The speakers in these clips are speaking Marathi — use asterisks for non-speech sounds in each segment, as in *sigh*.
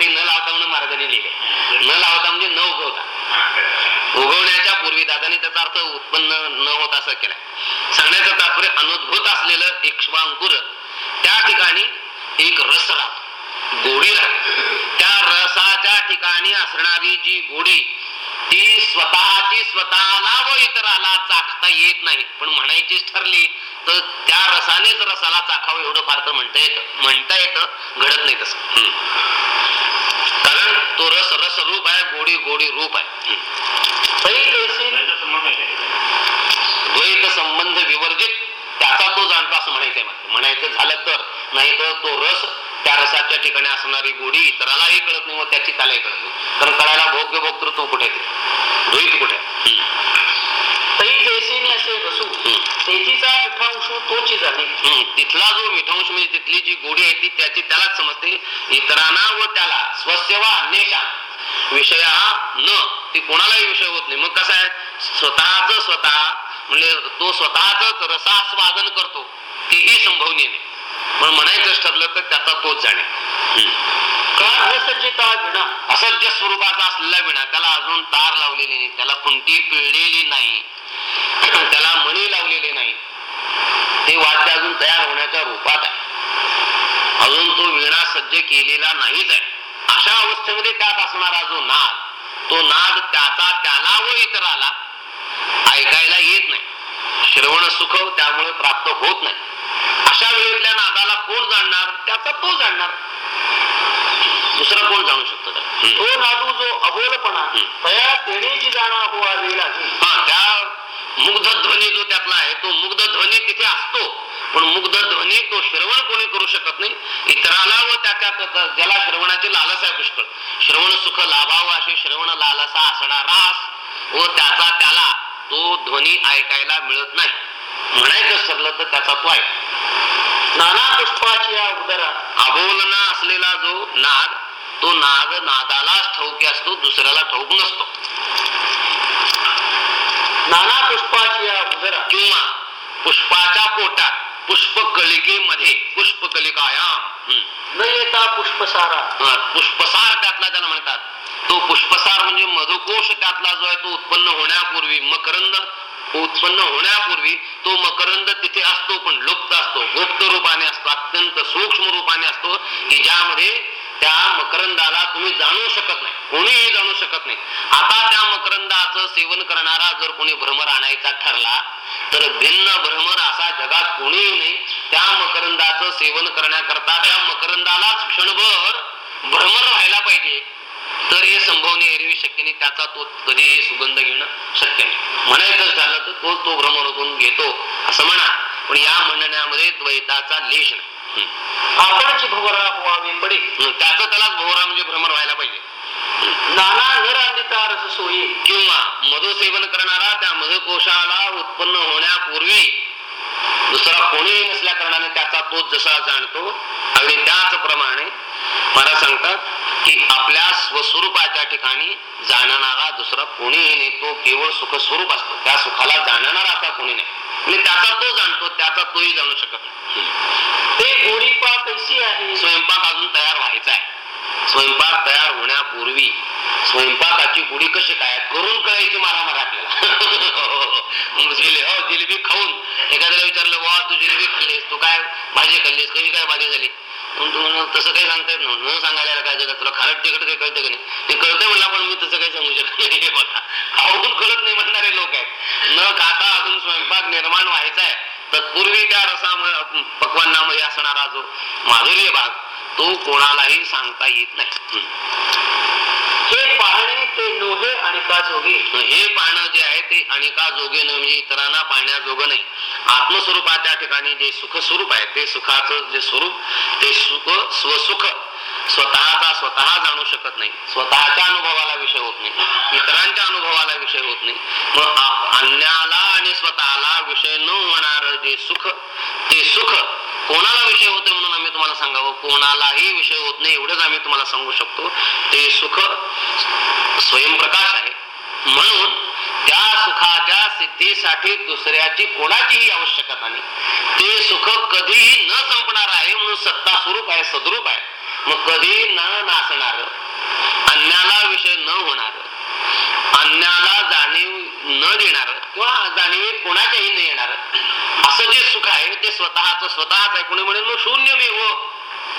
ते न लावता म्हणून महाराजांनी लिहिले. न लावता म्हणजे न उगवता. उगवण्याच्या पूर्वी दादानी त्याचा अर्थ उत्पन्न न होत असं केलाय. सांगण्याचं तात्पर्य अनुद्भूत असलेलं इक्ष्वांकुर त्या ठिकाणी एक रस राहतो. गोडी राहते. त्या रसाच्या ठिकाणी असणारी जी गोडी ती स्वतःची स्वतःला व इतराला चाखता येत नाही. पण म्हणायचीच ठरली तर त्या रसानेच रसाला चाखावं एवढं फार तर म्हणता येतं. म्हणता येतं घडत नाही तसं. तो रस रस रूप आहे गोडी गोडी रूप आहे. द्वैत संबंध विवर्जित त्याचा तो जाणतो असं म्हणायचंय मला. म्हणायचं झालं तर नाही तर तो रस त्या रसाच्या ठिकाणी असणारी गोडी इतरालाही कळत नाही व त्याची त्यालाही कळत नाही. कारण कळायला भोग्य भोगतृत्व कुठे आहे द्वैत कुठे बसू. मिठांश तोची जाणे हम्म. तिथला जो मिठांश म्हणजे तिथली जी गोडी आहे ती त्याची त्यालाच समजते. इतरांना व त्याला स्वसेवा विषय हा न ती कोणालाही विषय होत नाही. मग कसं आहे? स्वतःच स्वतः म्हणजे तो स्वतःच रसास्वादन करतो. तीही संभवनीय नाही. पण म्हणायचं ठरलं तर त्याचा तोच जाणे. असज्ज स्वरूपाचा असलेला विणा. त्याला अजून तार लावलेली नाही. त्याला खुंटी पिळलेली नाही. त्याला मणी लावलेले नाही. ते वाद्य अजून तयार होण्याच्या रूपात आहे. अजून तो विणा सज्ज केलेला नाहीच आहे. अशा अवस्थेमध्ये त्यात असणारा जो नाद तो नाद त्याचा त्याला व इतराला ऐकायला येत नाही. श्रवण सुख त्यामुळे प्राप्त होत नाही. अशा वेळेतल्या नादाला कोण जाणणार? त्याचा तो जाणणार. दुसरा कोण जाणू शकतो. तो नादू जो अबोलपणा हम्म. तया तेणेची जाणा हुआ वेळ आधी हा त्या मुग्ध ध्वनी आहे तो मुग्ध ध्वनी तिथे असतो. पण मुग्ध ध्वनी तो श्रवण कोणी करू शकत नाही. इतराला व त्याच्या ज्याला श्रवणाची लालसा आहे पुष्कळ. श्रवण सुख लाभावं अशी श्रवण लालसा असणारा व त्याचा त्याला तो ध्वनी ऐकायला मिळत नाही. म्हणायचं सरलं तर त्याचा तो ऐक. नाना पुष्पाची या उदरा अबोलना असलेला जो नाग तो नाग नादालाच ठाऊकी असतो दुसऱ्याला ठाऊक नसतो. नाना पुष्पाची उदरा किंवा पुष्पाच्या पोटात पुष्पकलिकेमध्ये पुष्पकलिकायाम. न येता पुष्पसारा. पुष्पसार त्यातला त्याला म्हणतात. तो पुष्पसार म्हणजे मधुकोश त्यातला जो आहे तो उत्पन्न होण्यापूर्वी मकरंद उत्पन्न होण्यापूर्वी तो मकरंद तिथे असतो पण लुप्त असतो. गुप्त रूपाने असतो अत्यंत सूक्ष्म रूपाने असतो की ज्यामध्ये त्या मकरंदाला तुम्ही जाणू शकत नाही. कोणीही जाणू शकत नाही. आता त्या मकरंदाचं सेवन करणारा जर कोणी भ्रमर आणायचा ठरला तर भिन्न भ्रमर असा जगात कोणीही नाही. त्या मकरंदाचं सेवन करण्याकरता त्या मकरंदालाच क्षणभर भ्रमर व्हायला पाहिजे. तर हे संभवने एरवी शक्य नाही. त्याचा तो कधीही सुगंध घेणं शक्य नाही. म्हणायचं झालं तर तो तो भ्रमर घेतो असं म्हणा. पण या म्हणण्यामध्ये द्वैताचा लेश नाही. आपणची भवरा व्हावी पडे. त्याचं त्यालाच भोवरा म्हणजे भ्रमर व्हायला पाहिजे. नाना नरांदिता रस सोयी किंवा मधु सेवन करणारा त्या मधुकोशाला उत्पन्न होण्यापूर्वी दुसरा कोणीही नसल्या कारणाने त्याचा तोच जसा जाणतो अगदी त्याचप्रमाणे मला सांगतात की आपल्या स्वस्वरूपाच्या ठिकाणी जाणणारा दुसरा कोणीही नाही. तो केवळ सुख स्वरूप असतो. त्या सुखाला जाणणारा असा कोणी नाही. म्हणजे त्याचा तो जाणतो त्याचा तोही जाणू शकत नाही. ते गोडीपा कैसी आहे? स्वयंपाक अजून तयार व्हायचा आहे. स्वयंपाक तयार होण्यापूर्वी स्वयंपाकाची गुढी कशी काय करून कळायची मारामार आपल्याला? *laughs* जिले हो जिलेबी खाऊन एखाद्याला विचारलं वा तू जिलेबी खाल्लीस तू काय भाजी खाल्लीस कशी काय भाजी झाली? तसं काही सांगता येत नव्हतं. न सांगायला काय जगात तुला खारट तिकट काही कळतं का नाही? ते कळतंय म्हणला पण मी तसं काही सांगू शकत नाही हे बघा खाऊन कळत नाही म्हणणारे लोक आहेत. न खाता अजून स्वयंपाक निर्माण व्हायचा आहे. तत्पूर्वी त्या रसामध्ये पक्वांनामध्ये असणारा जो माधुर्य भाग तो कोणालाही सांगता येत नाही. हे पाहणे ते लोहे आणि का जोगे? हे पाहणं जे आहे ते अनिका जोगे न म्हणजे इतरांना पाहण्याजोगं नाही. आत्मस्वरूपा त्या ठिकाणी जे सुख स्वरूप आहे ते सुखाचं जे स्वरूप ते सुख स्वसुख स्वतःचा स्वतः जाणू शकत नाही. स्वतःच्या अनुभवाला विषय होत नाही. इतरांच्या अनुभवाला विषय होत नाही. मग अन्याला आणि स्वतःला विषय न होणार जे सुख ते सुख कोणाला विषय होते म्हणून आम्ही तुम्हाला सांगावं? कोणालाही विषय होत नाही एवढंच आम्ही तुम्हाला सांगू शकतो. ते सुख स्वयंप्रकाश आहे. म्हणून त्या सुखाच्या सिद्धीसाठी दुसऱ्याची कोणाचीही आवश्यकता नाही. ते सुख कधीही न संपणार आहे म्हणून सत्ता स्वरूप आहे सद्रूप आहे. मग कधी न नाचणार अन्याला विषय न होणार अन्याला जाणीव न देणार किंवा जाणीव कोणाच्याही न येणार. असं जे सुख आहे ते स्वतःच स्वतःच आहे. कोणी म्हणेल मग शून्य मेव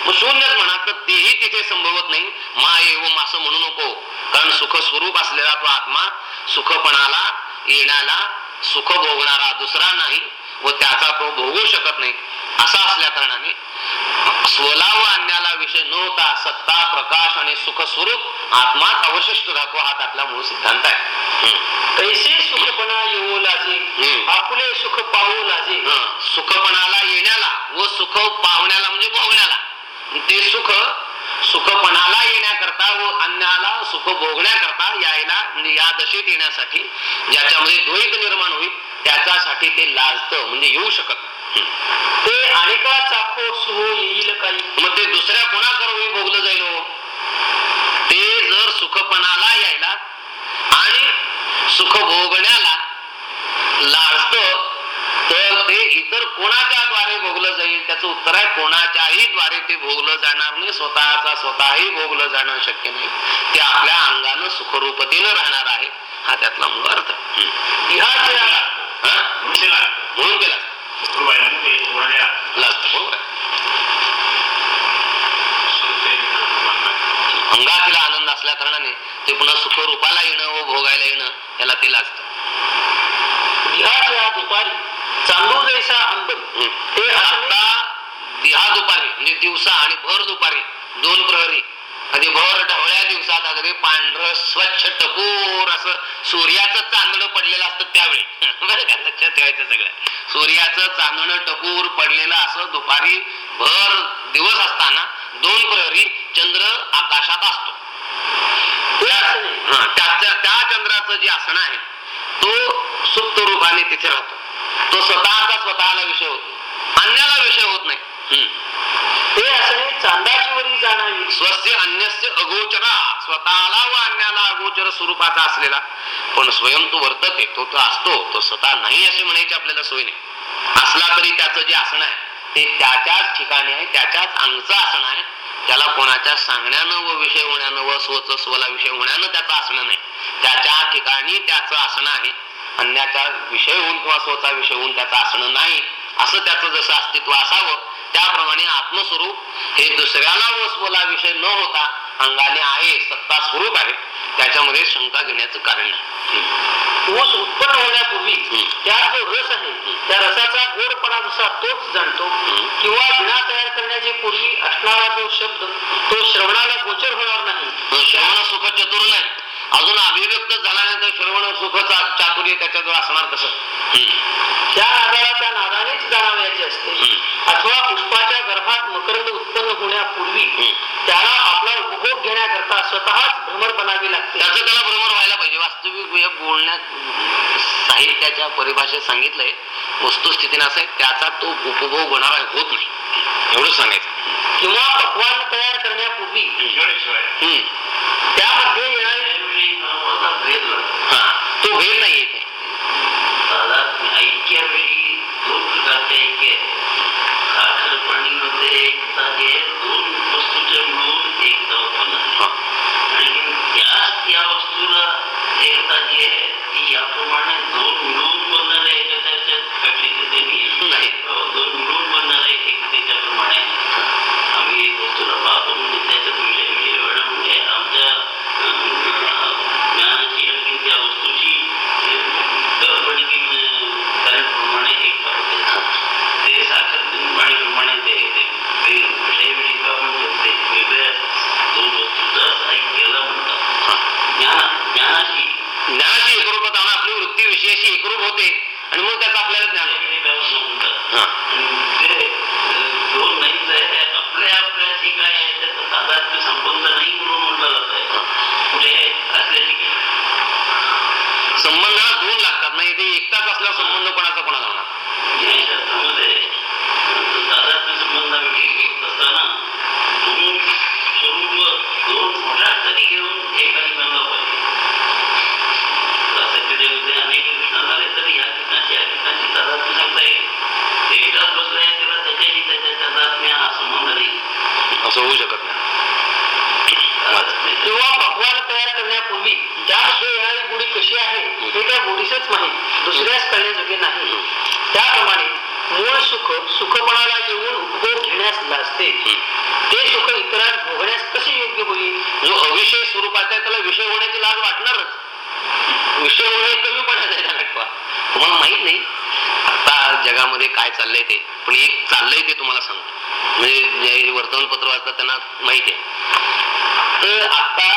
शून्यच म्हणा तर तेही तिथे संभवत नाही. मा एवम असं म्हणू नको. कारण सुख स्वरूप असलेला तो आत्मा सुखपणाला येण्याला सुख भोगणारा दुसरा नाही व त्याचा तो भोगू शकत नाही. असा असल्या कारणाने स्वला व अन्याला विषय न होता सत्ता प्रकाश आणि सुख स्वरूप आत्माच अवशिष्ट राहतो हा त्यातला मूळ सिद्धांत आहे. तैसे सुखपणा येऊ लाजे. आपले सुख पाहू लाजे? सुखपणाला येण्याला व सुख पावण्याला म्हणजे भोगण्याला. ते सुख सुखपणाला येण्याकरता व अन्याला सुख भोगण्याकरता यायला म्हणजे या दशेत येण्यासाठी ज्याच्यामध्ये द्वैत निर्माण होईल त्याच्यासाठी ते लाजत म्हणजे येऊ शकत. ते आणिका चाखो सुहो येईल काही मग ते दुसऱ्या कोणाकरवी भोगलं जाईल हो? ते जर सुखपणाला यायला आणि सुख भोगण्याला लाजत तर ते इतर कोणाच्या द्वारे भोगलं जाईल त्याचं उत्तर आहे कोणाच्याही द्वारे ते भोगलं जाणार नाही स्वतःचा स्वतःही भोगलं जाणं शक्य नाही. ते आपल्या अंगानं सुखरूपतेनं राहणार आहे हा त्यातला मूळ अर्थ? म्हणून केला अंगातीला आनंद असल्या कारणाने ते पुन्हा सुखरूपाला येणं व भोगायला येणं याला ते लाजत. दिहाच्या दुपारी चांदू जैसा अंबल ते आता दिहा दुपारी म्हणजे दिवसा आणि भर दुपारी दोन प्रहरी. कधी भर ढवळ्या दिवसात अगदी पांढर स्वच्छ टपोर असं सूर्याचं चांदणं पडलेलं असतं त्यावेळी. *laughs* बरं का? लक्षात ठेवायचं सगळं. सूर्याचं चांदणं टपूर पडलेलं असं दुपारी भर दिवस असताना दोन प्रहरी चंद्र आकाशात असतो. त्या चंद्राचं जे आसन आहे तो सुप्त रूपाने तिथे राहतो. तो स्वतःचा स्वतःला विषय होतो अन्याला विषय होत नाही. हम्म. ते असणे चांदाची वरी जाणावी स्वस्य अन्यस्य अगोचरा स्वतःला व अन्याला अगोचर स्वरूपाचा असलेला. पण स्वयं तो वर्तते तो तो असतो तो स्वतः नाही असे म्हणायचे आपल्याला सोय नाही. असला तरी त्याचं जे आसन आहे ते त्याच्याच ठिकाणी आहे त्याच्याच अंगचं आसन आहे. त्याला कोणाच्या सांगण्यानं व विषय होण्यानं व स्वच स्वला विषय होण्यानं त्याचं आसनं नाही. त्याच्या ठिकाणी त्याचं आसनं आहे. अन्याचा विषय होऊन किंवा स्वचा विषय होऊन त्याचं आसनं नाही असं त्याचं जसं अस्तित्व असावं त्याप्रमाणे आत्मस्वरूप हे दुसऱ्याला व स्वला विषय न होता अंगाने आहे सत्ता स्वरूप आहे त्याच्यामध्ये शंका घेण्याचं कारण नाही ऊस उत्पन्न होण्यापूर्वी. त्यात जो रस आहे त्या रसाचा गोडपणा जसा तोच जाणतो. किंवा विणा तयार करण्याचे पूर्वी असणारा जो शब्द तो श्रवणाला गोचर होणार नाही श्रवण सुख चतुर नाही अजून अभिव्यक्त झाल्यानंतर श्रवण सुख चातुर्य त्याच्याजवळ असणार कसं. त्या नादाला त्या नादानेच जाणावयाचे असते. अथवा पुष्पाच्या गर्भात मकरंद उत्पन्न होण्यापूर्वी. त्याला आपला उपभोग घेण्याकरता स्वतःच भ्रमर बनावी लागते त्याचं त्याला बरोबर व्हायला पाहिजे वास्तविक बोलण्यात साहित्याच्या परिभाषेत सांगितलंय वस्तुस्थितीने असं आहे त्याचा तो उपभोग होणारा होत नाही एवढंच सांगायचं किंवा पक्वान तयार करण्यापूर्वी. त्यामध्ये येणारी हा तो भेद नाही असं होऊ शकत नाही. किंवा पकवान तयार करण्यापूर्वी ज्या येणारी गोडी कशी आहे हे त्या गोडीसच माहीत दुसऱ्याच करण्याजोगे नाही. त्याप्रमाणे मूळ सुख सुखपणाला येऊन उपभोग घेण्यास लाजते. ते सुख इतरांत भोगण्यास कसे योग्य होईल? जो अविषय स्वरूपाचा त्याला विषय होण्याची लाज वाटणारच. विषय होणे कमी पडायचा त्याला तुम्हाला माहीत नाही आता जगामध्ये काय चाललंय ते पण एक चाललंय ते तुम्हाला सांगतो. म्हणजे जे वर्तमानपत्र वाचतात त्यांना माहिती आहे. तर आता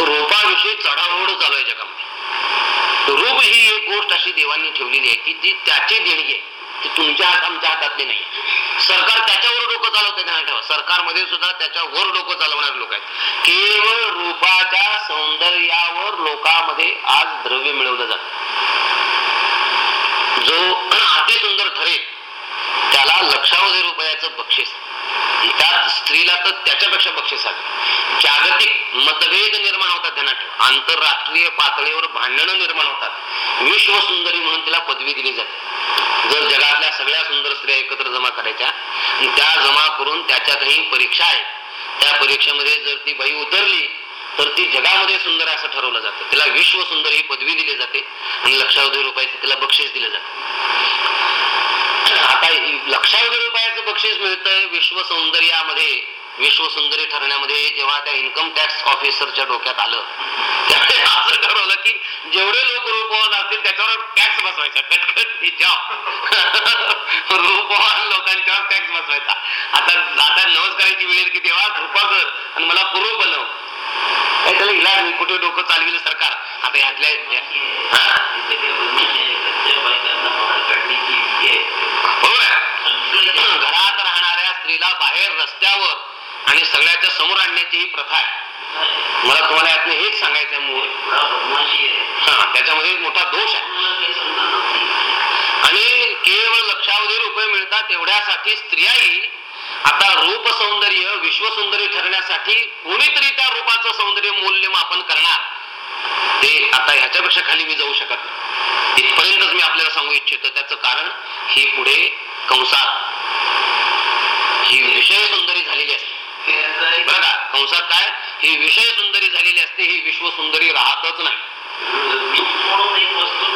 रोपाविषयी चढाओढ चालू आहे जगामध्ये. रूप ही एक गोष्ट अशी देवांनी ठेवलेली आहे की ती त्याची देणगी आहे ती तुमच्या हात आमच्या हातातली नाही सरकार त्याच्यावर डोकं चालवते ध्यान ठेवा? सरकारमध्ये सुद्धा त्याच्यावर डोकं चालवणारे लोक आहेत. केवळ रूपाच्या सौंदर्यावर लोकांमध्ये आज द्रव्य मिळवलं जात. जो अति सुंदर ठरेल त्याला लक्षावधी रुपयाचं बक्षीस. त्यात स्त्रीला तर त्याच्यापेक्षा बक्षीस आहे जागतिक मतभेद निर्माण होतात त्यांना ठेवा आंतरराष्ट्रीय पातळीवर भांडणं निर्माण होतात. विश्वसुंदरी म्हणून तिला पदवी दिली जाते. जर जगातल्या सगळ्या सुंदर स्त्रिया एकत्र जमा करायच्या त्या जमा करून त्याच्यातही परीक्षा आहे त्या परीक्षेमध्ये जर ती बाई उतरली तर ती जगामध्ये सुंदर असं ठरवलं जातं. तिला विश्वसुंदर ही पदवी दिली जाते आणि लक्षावधी रुपयाचं तिला बक्षीस दिलं जातं. आता लक्षावधी रुपयाचं बक्षीस मिळतंय विश्व सौंदर्यामध्ये विश्व सुंदरी ठरण्यामध्ये जेव्हा त्या इन्कम टॅक्स ऑफिसरच्या डोक्यात आलं. त्यावेळी असं ठरवलं की जेवढे लोक रूपवान असतील त्याच्यावर टॅक्स बसवायचा. रूपवान लोकांच्यावर टॅक्स बसवायचा. आता आता नवस करायची वेळ की तेव्हा कृपा कर आणि मला कुरूप बनव. काय त्याला इलाज नाही कुठे डोकं चालविलं सरकार? आता ह्यातल्या हा? बरोबर आहे घरात राहणाऱ्या स्त्रीला बाहेर रस्त्यावर आणि सगळ्याच्या समोर आणण्याची ही प्रथा आहे. मला तुम्हाला यातनं हेच सांगायचं आहे मूळ. हा त्याच्यामध्ये मोठा दोष आहे. आणि केवळ लक्षावधी रुपये मिळतात एवढ्यासाठी स्त्रियाही आता रूप सौंदर्य विश्वसुंदरी ठरण्यासाठी कोणीतरी त्या रूपाचं सौंदर्य मूल्यमापन करणार. ते आता ह्याच्यापेक्षा खाली मी जाऊ शकत नाही. इथपर्यंतच मी आपल्याला सांगू इच्छितो. त्याचं कारण ही पुढे कंसात ही विषय सुंदरी झालेली असते. बघा कंसात काय? ही विषय सुंदरी झालेली असते ही विश्व सुंदरी राहतच नाही. म्हणून एक वस्तू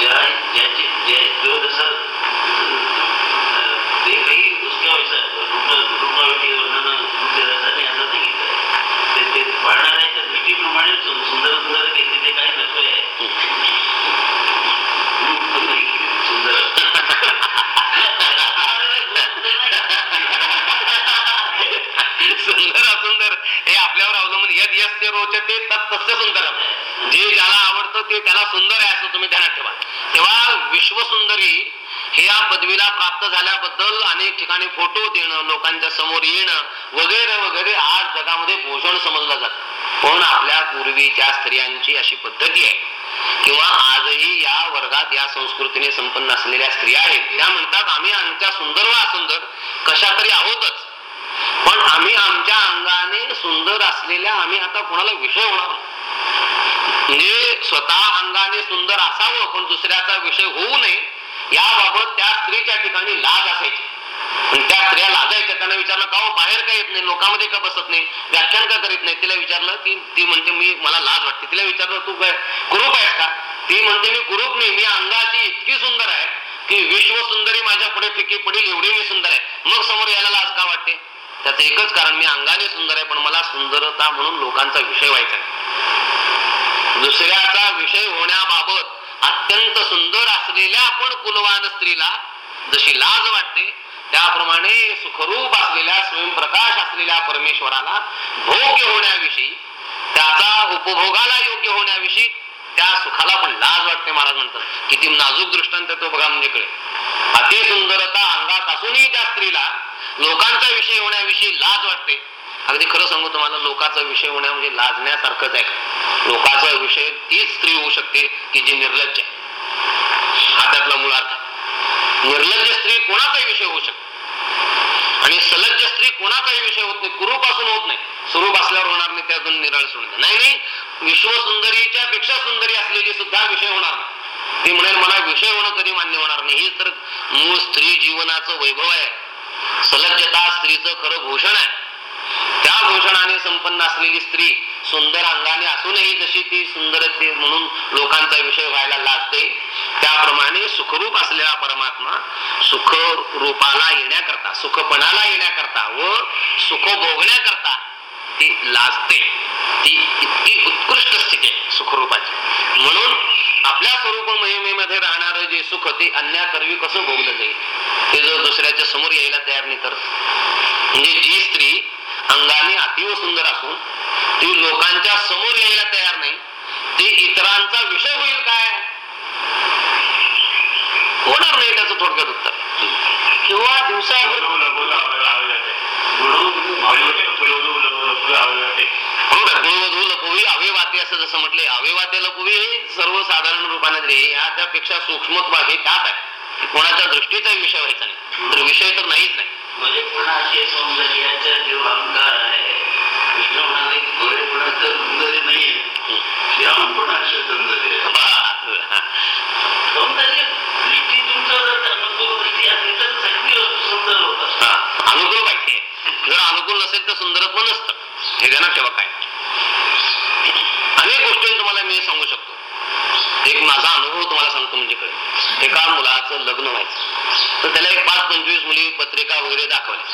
ज्या ज्याची जे जो जसं ते काही ते तत्सस्य तत् सुंदरम. जे ज्याला आवडतं ते त्याला सुंदर आहे असं तुम्ही ध्यानात ठेवा. तेव्हा विश्वसुंदरी हे या पदवीला प्राप्त झाल्याबद्दल अनेक ठिकाणी फोटो देणं लोकांच्या समोर येणं वगैरे वगैरे आज जगामध्ये भूषण समजलं जात. पण आपल्या पूर्वीच्या स्त्रियांची अशी पद्धती आहे. किंवा आजही या वर्गात या संस्कृतीने संपन्न असलेल्या स्त्रिया आहेत. त्या म्हणतात आम्ही आमच्या सुंदर व असुंदर कशा तरी आहोतच. पण आम्ही आमच्या अंगाने सुंदर असलेल्या आम्ही आता कोणाला विषय होणार? नाही. म्हणजे स्वतः अंगाने सुंदर असावं पण दुसऱ्याचा विषय होऊ नये याबाबत त्या स्त्रीच्या ठिकाणी लाज असायची. त्या स्त्रिया लाजायच्या त्यांना विचारलं का बाहेर का येत नाही? लोकांमध्ये का बसत नाही? व्याख्यान का करीत नाही? तिला विचारलं की ती म्हणते मी मला लाज वाटते. तिला विचारलं तू काय कुरूप आहेस का? ती म्हणते मी कुरूप नाही मी अंगाची इतकी सुंदर आहे की विश्व सुंदरी माझ्या पुढे फिकी पडेल एवढी मी सुंदर आहे. मग समोर यायला लाज का वाटते? त्याचं एकच कारण मी अंगाने सुंदर आहे पण मला सुंदरता म्हणून लोकांचा विषय व्हायचा दुसऱ्याचा विषय होण्याबाबत अत्यंत सुंदर असलेल्या आपण कुलवान स्त्रीला जशी लाज वाटते त्याप्रमाणे सुखरूप असलेल्या स्वयंप्रकाश असलेल्या परमेश्वराला भोग्य होण्याविषयी त्याचा उपभोगाला योग्य होण्याविषयी त्या सुखाला पण लाज वाटते महाराज म्हणतात. किती नाजूक दृष्टांत तो बघा म्हणजे कळे अति सुंदरता अंगात असूनही त्या स्त्रीला लोकांचा विषय होण्याविषयी लाज वाटते. अगदी खरं सांगू तुम्हाला लोकांचा विषय होण्या म्हणजे लाजण्यासारखंच आहे. लोकांचा विषय तीच स्त्री होऊ शकते की जी निर्लज्ज आहे. हा त्यातला निर्लज्ज स्त्री कोणाचाही विषय होऊ शकते. आणि सलज्ज स्त्री कोणाचाही विषय होत नाही कुरूपासून होत नाही. स्वरूप असल्यावर होणार नाही त्यातून निराळ सोडून नाही नाही. विश्वसुंदरीच्या पेक्षा सुंदरी असलेली सुद्धा विषय होणार नाही. ती म्हणेल मला विषय होणं कधी मान्य होणार नाही. हेच तर मूळ स्त्री जीवनाचं वैभव आहे. सलज्जता स्त्रीचं खरं भूषण आहे. त्या भूषणाने संपन्न असलेली स्त्री सुंदर अंगाने असूनही जशी ती सुंदर म्हणून लोकांचा विषय व्हायला लागते त्याप्रमाणे सुखरूप असलेला परमात्मा सुख रूपाला येण्याकरता सुखपणाला येण्याकरता व सुख भोगण्याकरता ती लाजते. ती इतकी उत्कृष्ट स्थिती आहे सुखरूपाची. म्हणून आपल्या स्वरूप महिमेमध्ये राहणार जे सुख ते अन्याकरवी कसं भोगलं जाईल? ते जर दुसऱ्याच्या समोर यायला तयार नाही तर? म्हणजे जी स्त्री अंगाने अतिव सुंदर असून ती लोकांच्या समोर यायला तयार नाही ती इतरांचा विषय होईल काय? होणार नाही त्याचं थोडक्यात उत्तर. किंवा दिवसाभर अवेवाते असं जसं म्हटले अवेवाते लपवी हे. सर्वसाधारण रूपाने दिले हे या त्यापेक्षा सूक्ष्मत्व हे त्यात आहे कोणाच्या दृष्टीचा विषय व्हायचा नाही तर विषय तर नाहीच नाही म्हणजे पुन्हा असे सौंदर्याचा जो अहंकार आहे कृष्ण म्हणाले की सौंदर्य नाहीये श्याम पण असे सौंदर्य दृष्टी जर अनुकूल नसेल तर सुंदरत्व नसतं हे ध्यानात ठेवा काय. अनेक गोष्टी तुम्हाला मी सांगू शकतो. एक माझा अनुभव तुम्हाला सांगतो म्हणजे कळेल एका मुलाचं लग्न व्हायचं. तर त्याला एक पाच पंचवीस मुली पत्रिका वगैरे दाखवल्या.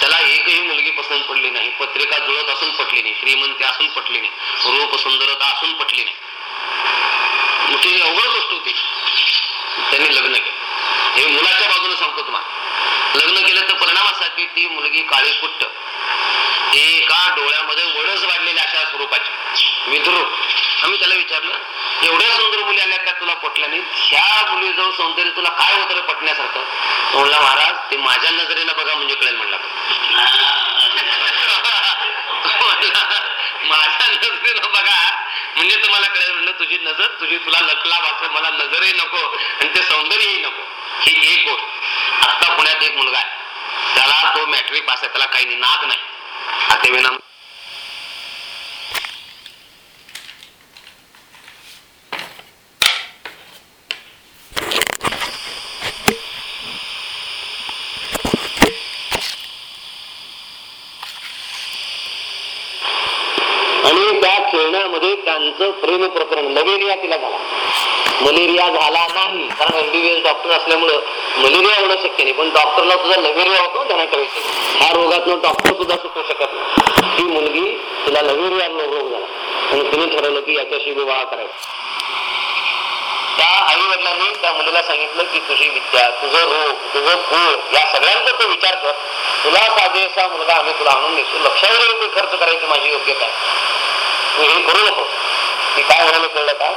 त्याला एकही मुलगी पसंत पडली नाही. पत्रिका जुळत असून पटली नाही. श्रीमंती असून पटली नाही. रूप सुंदरता असून पटली नाही. मोठी अवघड गोष्ट होती. त्यांनी लग्न केलं. हे मुलाच्या बाजूने सांगतो तुम्हाला. लग्न केलं तर परिणाम असा की ती मुलगी काळी कुट्ट एका डोळ्यामध्ये वडच वाढलेल्या अशा स्वरूपाची. विद्रूप आम्ही त्याला विचारलं एवढ्या सुंदर मुली आल्या का तुला पटल्या नाही ह्या मुलीजवळ सौंदर्य तुला काय होतं पटण्यासारखं? तो म्हणला महाराज ते माझ्या नजरेनं बघा म्हणजे कळेल म्हणला *laughs* माझ्या नजरेनं बघा म्हणजे तुम्हाला कळेल म्हणलं तुझी नजर तुझी तुला लकला वाचव मला नजरही नको आणि ते सौंदर्यही नको. ही एक गोष्ट. आता पुण्यात एक मुलगा आहे. त्याला तो मॅट्रिक पास आहे त्याला काही नाही नाक नाही. आता विना आणि त्या खेळण्यामध्ये त्यांचं प्रेम प्रकरण मलेरिया तिला झाला. मलेरिया झाला नाही कारण एमबीबीएस डॉक्टर असल्यामुळं मलेरिया एवढं शक्य नाही. पण डॉक्टरला सुद्धा लवेरिया होतो त्यांना ठेवायचं ह्या रोगातनं डॉक्टर सुद्धा सुटू शकत नाही. ती मुलगी तिला लवेरिया रोग झाला. आणि तिने ठरवलं की याच्याशी विवाह करायचा. त्या आई वडिलांनी त्या मुलीला सांगितलं की तुझी विद्या तुझं रोग तुझं कुळ या सगळ्यांचा तू विचार कर. तुला साजेसा मुलगा आम्ही तुला आणून देतो लक्षात घेऊन खर्च करायची माझी योग्यता तू हे करू नको. ती काय म्हणायला कळलं का?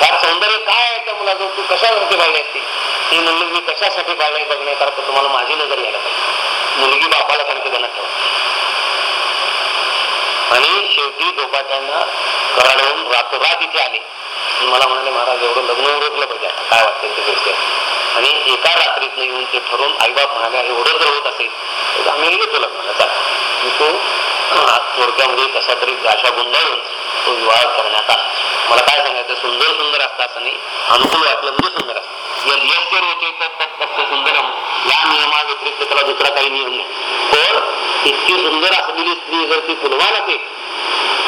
फार सौंदर्य काय आहे त्या मुलाचं? तू कशासाठी पाळली असते ती? म्हणली मी कशासाठी पाळले बघण्याकरता तुम्हाला माझी नजर यायला पाहिजे. मुलगी बापाला सांगते त्यांना ठेव. आणि शेवटी दोपाट्यांना कराडवून रातोरात इथे आले. मला म्हणाले महाराज एवढं लग्न उरकलं पाहिजे आता. काय वाटतं ते गोष्टी? आणि एका रात्रीत येऊन ते ठरवून आईबाप म्हणाले एवढं जर होत असेल तर आम्ही येतो लग्नाला. तो थोडक्यामध्ये कसा तरी गाशा गुंडाळून तो विवाह करण्यात आला. मला काय सांगायचं सुंदर सुंदर असतं असं नाही अनुकूल वाटलं म्हणजे सुंदर असतं. जर यश होते तर फक्त सुंदरम या नियमा व्यतिरिक्त त्याला दुसरा काही नियम नाही. पण इतकी सुंदर असलेली स्त्री जर ती पुलवा असेल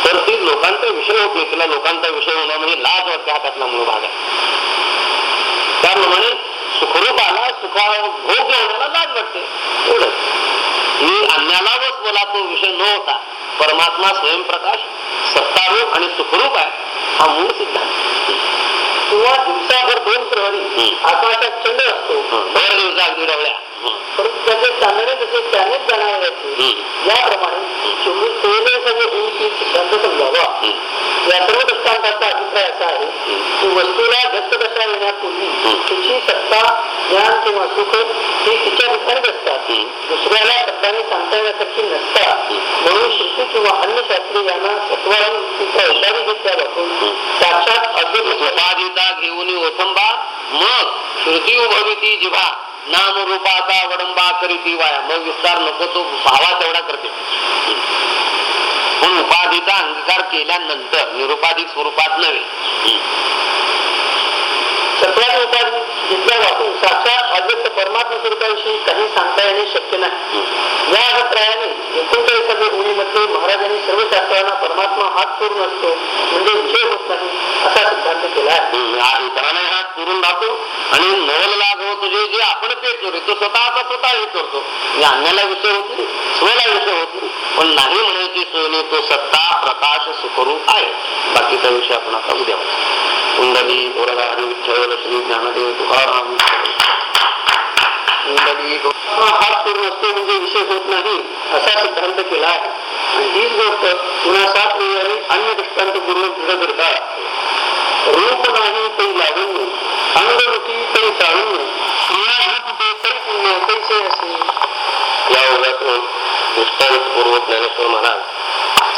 तर ती लोकांचा विषय होत नाही. तिला लोकांचा विषय होणं म्हणजे लाज वाटते. हा त्यातला मूळ भाग आहे. त्याप्रमाणे सुखरूपाला सुखा भोग घेण्याला लाज वाटते. एवढं मी अन्याला व मला तो विषय न होता परमात्मा स्वयंप्रकाश सत्तारूप आणि सुखरूप आहे हा मूळ सिद्धांत. किंवा दिवसाभर दोन प्रहरी. आकाशात चंद्र असतो. दर दिवसा अगदी डवळ्या परंतु त्याचे चांदणे जसे त्यानेच जाणार याप्रमाणे चोवीस तेवीस सिद्धांत समजावा या सर्व दृष्टांताचा अभिप्राय असा आहे की वस्तूला व्यक्त दशा येण्यापूर्वी तिची सत्ता ज्ञान किंवा सुख हे तिच्या ठिकाणीच असतात. दुसऱ्याला शब्दाने सांगता येण्यासारखी नसतात. म्हणून श्रुती किंवा अन्य शास्त्री यांना तिचा घेतल्या जातो. साक्षात घेऊन ओथंबा मग श्रुती उभविती जिभा. नाम रूपाचा वडंबा करीती वाया. मग विस्तार नको तो भावा तेवढा करते. म्हणून उपाधीचा अंगीकार केल्यानंतर निरुपाधिक स्वरूपात नव्हे. सत्वाची उपाधी साक्षात अव्यक्त परमात्मा स्वरूपाविषयी काही सांगता येणे शक्य नाही. या अभिप्रायाने एकोणचाळीसाव्या ओळीमध्ये महाराजांनी सर्व शास्त्रांना परमात्मा हात करून असतो म्हणजे विषय होत नाही असा सिद्धांत केला आहे हम्म, हा इतरांना हात पुरून राहतो आणि नवल लाघव तुझे जे आपण ते चोरी तो स्वतःचा स्वतः हे करतो. म्हणजे अन्याला विषय होत नाही स्वला विषय होत. नाही पण नाही म्हणायची सोय नाही तो सत्ता प्रकाश सुखरूप आहे. बाकीचा विषय आपण आता उद्या कुंडली गोरगा विठ्ठल श्री ज्ञानदेव तुकाराम. हात सोडून असतो म्हणजे विषय होत नाही असा सिद्धांत केला आहे. आणि हीच गोष्ट पुन्हा सात वेळी अन्य दृष्टांत पूर्ण दृढ करतात रूप नाही ते लागून अंगमुखी ते चालून क्रिया रूप ते तरी पुण्य कैसे असे या ओघातून दृष्टांतपूर्व ज्ञानेश्वर महाराज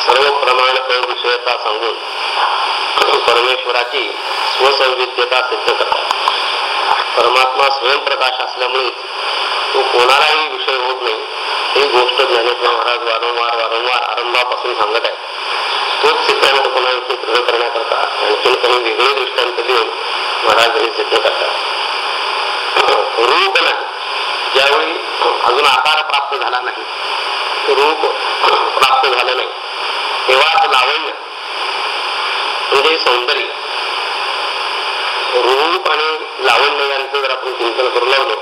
सर्व प्रमाण विषयता सांगून परमेश्वराची स्वसंविद्यता सिद्ध करतात. परमात्मा स्वयंप्रकाश असल्यामुळेच तो कोणालाही विषय होत नाही. ही गोष्ट ज्ञानेश्वर महाराज वारंवार वारंवार आरंभापासून सांगत आहेत तोच सिद्धांत पुन्हा इथे दृढ करण्याकरता आणखीन काही वेगळे दृष्टांत देऊन महाराज हे सिद्ध करतात रूप नाही. ज्यावेळी अजून आकार प्राप्त झाला नाही रूप प्राप्त झालं नाही तेव्हाच लावण्य म्हणजे सौंदर्य. रूप आणि लावण्य यांचं जर आपण चिंतन करू लागलो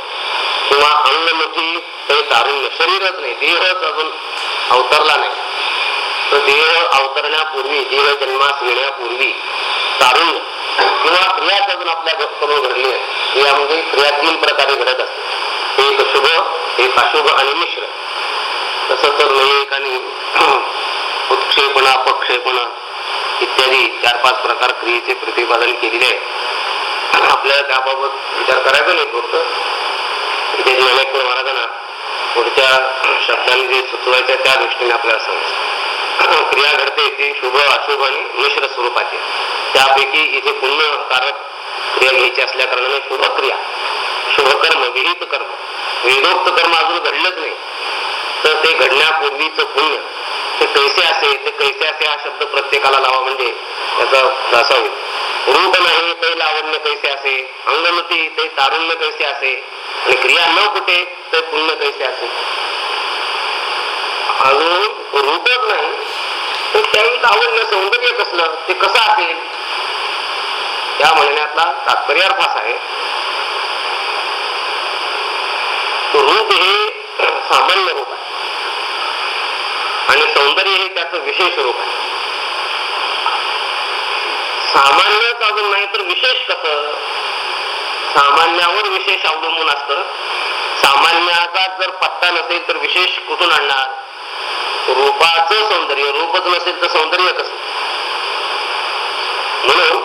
किंवा अंगमुखी ते तारुण्य शरीरच नाही देहच अजून अवतरला नाही. तर देह अवतरण्यापूर्वी देह जन्मास येण्यापूर्वी तारुण्य किंवा क्रियाच अजून आपल्यासमोर घडली आहे. क्रियामध्ये क्रिया तीन प्रकारे घडत असते. एक शुभ एक अशुभ आणि मिश्र. तसं तर नैयिकांनी *clears throat* उत्क्षेपणा अपक्षेपणा इत्यादी चार पाच प्रकार क्रियेचे प्रतिपादन केलेले आहे आपल्याला त्याबाबत विचार करायचा नाही फक्त. इथे ज्ञानेश्वर महाराजांना पुढच्या शब्दांनी जे सुचवायच्या त्या दृष्टीने आपल्याला सांगायचं *clears throat* क्रिया घडते ती शुभ अशुभ आणि मिश्र स्वरूपाची. त्यापैकी इथे पुण्यकारक क्रिया घ्यायची असल्या कारणाने शुभ क्रिया शुभकर्म विहित कर्म वेदोक्त कर्म अजून घडलंच नाही. तर ते घडण्यापूर्वीच पुण्य ते कैसे असे ते कैसे असे हा शब्द प्रत्येकाला लावा म्हणजे त्याचा दासा होईल. रूप नाही ते लावण्य कैसे असे अंगमती ते तारुण्य कैसे असे आणि क्रिया न कुठे ते पुण्य कैसे असे? अजून रूपच नाही तर त्यावेळी लावण्य सौंदर्य कसलं? ते कसं असेल या म्हणण्यातला तात्पर्यार्थ असा आहे. रूप हे सामान्य रूप आहे. आणि सौंदर्य हे त्याचं विशेष रूप आहे. सामान्यच अजून नाही तर विशेष कसं? सामान्यावर विशेष अवलंबून असत. सामान्याचा जर पत्ता नसेल तर विशेष कुठून आणणार? रूपाचं सौंदर्य रूपच नसेल तर सौंदर्य कसं? म्हणून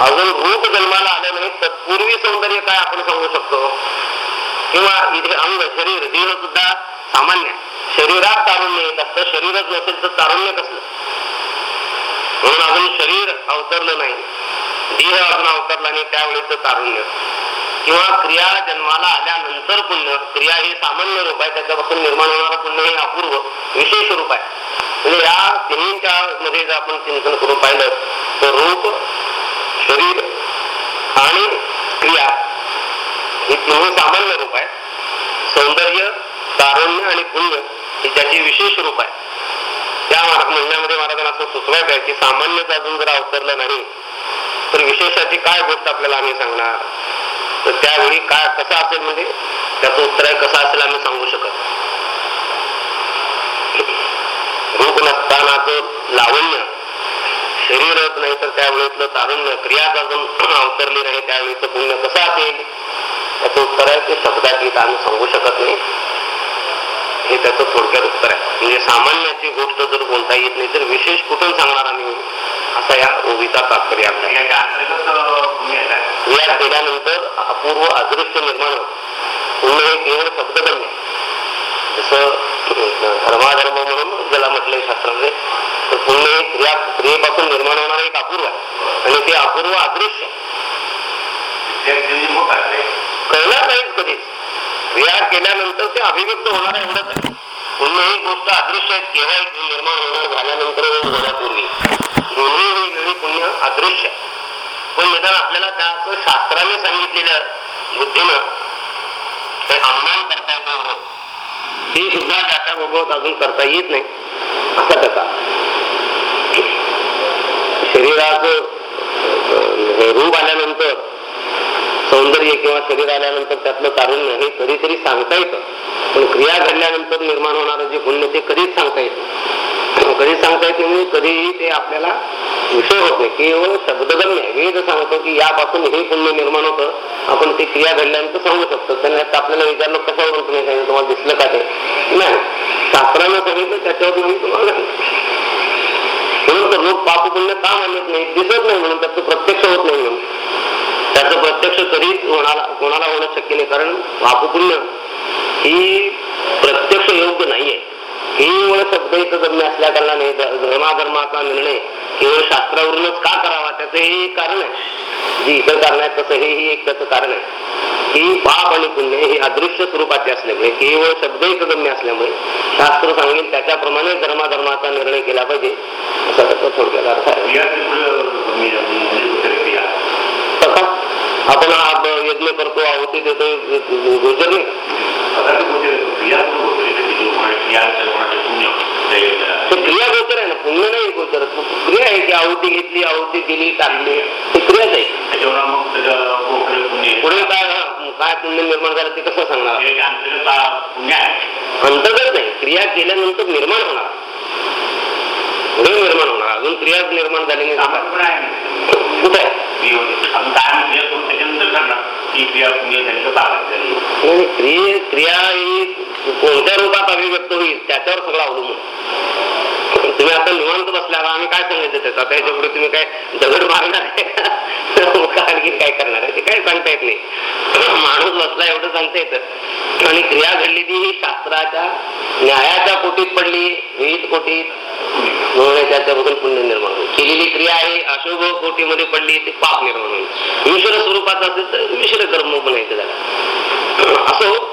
अजून रूप जन्माला आलं नाही तत्पूर्वी सौंदर्य काय आपण सांगू शकतो? किंवा इथे अंग शरीर देह सुद्धा सामान्य शरीरात तारुण्य येत असतं शरीरच नसेल तर तारुण्य कसलं? म्हणून अजून शरीर अवतरलं नाही. देह अजून अवतरला नाही त्यावेळेच तारुण्य. किंवा क्रिया जन्माला आल्यानंतर पुण्य क्रिया हे सामान्य रूप आहे त्याच्यापासून निर्माण होणारं पुण्य हे अपूर्व विशेष रूप आहे. म्हणजे या तिन्हीच्या मध्ये जर आपण चिंतन करून पाहिलं तर रूप शरीर आणि क्रिया हे तिन्ही सामान्य रूप आहे. सौंदर्य तारुण्य आणि पुण्य ही त्याची विशेष रूप आहे. त्या म्हणण्यामध्ये महाराजांना असं सुचवायचं आहे की सामान्यच अजून जर अवतरलं नाही तर विशेषाची काय गोष्ट आपल्याला आम्ही सांगणार? तर त्यावेळी काय कसं असेल म्हणजे? त्याचं उत्तर आहे कसं असेल आम्ही सांगू शकत रूप नसतानाच लावण्य शरीरच नाही तर त्यावेळेतलं तारुण्य क्रियाच अजून अवतरली नाही त्यावेळीचं पुण्य कसं असेल? त्याचं उत्तर आहे ते शब्दात आम्ही सांगू शकत नाही. हे त्याचं थोडक्यात उत्तर आहे. म्हणजे सामान्याची गोष्ट जर बोलता येत नाही तर विशेष कुठून सांगणार आम्ही? असा या ओवीचा तात्पर्य केल्यानंतर अपूर्व अदृश्य निर्माण होत पुण्य हे केवळ शब्दगम्य आहे. जसं धर्माधर्म म्हणून ज्याला म्हटलंय शास्त्रामध्ये तर पुण्य हे क्रिया क्रियेपासून निर्माण होणार एक अपूर्व आहे आणि ते अपूर्व अदृश्य. कळणार नाहीच कधीच क्रिया केल्यानंतर ते अभिव्यक्त होणार आहे एवढंच आहे पुण्य ही गोष्ट अदृश्य आहे केव्हा निर्माण होणार झाल्यानंतर होण्यापूर्वी दोन्ही वेळी पुण्य अदृश्य पण निदान आपल्याला त्याचं शास्त्राने सांगितलेलं बुद्धीनं ते अनुमान करता येतो ते सुद्धा त्याच्या भोगवत अजून करता येत नाही. असा त्याचा शरीराचं हे रूप आल्यानंतर सौंदर्य किंवा शरीर आल्यानंतर त्यातलं तारुण्य हे कधीतरी सांगता येतं. पण क्रिया घडल्यानंतर निर्माण होणारं जे पुण्य ते कधीच सांगता येतं कधी सांगताय सांगता मी कधीही ते आपल्याला विषय होत नाही. केवळ शब्दगम्य वेद सांगतो की यापासून हे पुण्य निर्माण होतं. आपण ती क्रिया घडल्यानंतर सांगू शकतो. त्यांना आपल्याला विचारलं कशावरून तुम्ही सांगितलं? तुम्हाला दिसलं का ते? नाही. शास्त्रानं सांगितलं त्याच्यावर मी तुम्हाला म्हणून तर लोक पाप पुण्य का मानत नाही? दिसत नाही म्हणून त्याचं प्रत्यक्ष होत नाही म्हणून. त्याचं प्रत्यक्ष कधीच कोणाला कोणाला होणं शक्य नाही. कारण पापपुण्य ही प्रत्यक्ष योग्य नाहीये. केवळ शब्द एकगम्य असल्या कारणाने धर्माधर्माचा निर्णय केवळ शास्त्रावरूनच का करावा? त्याचं हे एक कारण आहे. जी इतर कारण आहेत तसं हेही एक त्याचं कारण आहे. की पाप आणि पुण्य हे अदृश्य स्वरूपाचे असल्यामुळे केवळ शब्द एकगम्य असल्यामुळे शास्त्र सांगेल त्याच्याप्रमाणे धर्माधर्माचा निर्णय केला पाहिजे. असा त्याचा थोडक्यात अर्थ आहे. कसा आपण यज्ञ करतो आहुती देतो गोचर नाही ते क्रिया गोचर आहे ना पुण्य नाही गोचर क्रिया आहे की आहुती घेतली आहुती दिली टाकली ते क्रियाच आहे पुढे काय काय पुण्य निर्माण झालं ते कसं सांगणार अंतर्गत नाही क्रिया केल्यानंतर निर्माण होणार पुढे निर्माण होणार अजून क्रिया निर्माण झाली नाही सांगा. कुठे आहे नाही, क्रिया ही कोणत्या रूपात अभिव्यक्त होईल त्याच्यावर सगळं अवलंबून तुम्ही आता निवांत बसल्या आम्ही काय सांगायचं त्याचा? त्याच्यापुढे तुम्ही काय दगड मारणार आहे? आणखी काय करणार आहे? ते काय सांगता येत नाही. माणूस बसला एवढं सांगता येतं. आणि क्रिया घडली ती ही शास्त्राच्या न्यायाच्या कोटीत पडली विहित कोटीत म्हणून त्याच्यापासून पुण्य निर्माण होईल. केलेली क्रिया आहे अशुभ कोटीमध्ये पडली ते पाप निर्माण होईल. मिश्र स्वरूपात असेल तर मिश्र कर्म बनायचं त्याला. असं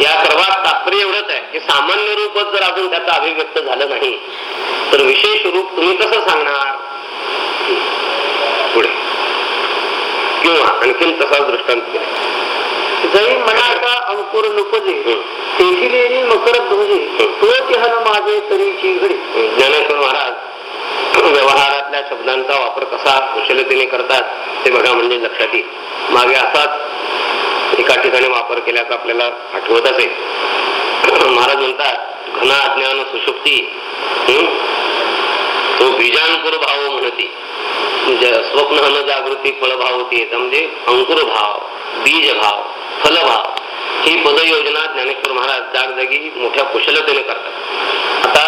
या सर्वात तात्पर्य एवढंच आहे. की सामान्य रूपच जर अजून त्याचं अभिव्यक्त झालं नाही तर विशेष रूप तुम्ही कसं सांगणार? पुढे. किंवा आणखीन तसाच दृष्टांत केला. जरी मनाचा अंकुर नुपजे. तेथिलेली मकर ध्वजे तो तिहन माझे तरीची घडी ज्ञानेश्वर महाराज व्यवहारातल्या शब्दांचा वापर कसा कुशलतेने करतात ते बघा म्हणजे लक्षात येईल. मागे असाच एका ठिकाणी वापर केल्याचा आपल्याला आठवत असेल महाराज म्हणतात घन अज्ञान सुशुक्ती तो बीजांकुर भाव म्हणती. म्हणजे स्वप्न न जागृती फळभाव होती म्हणजे अंकुर भाव बीज भाव फलभाव ही पदयोजना ज्ञानेश्वर महाराज जागजागी मोठ्या कुशलतेने करतात. आता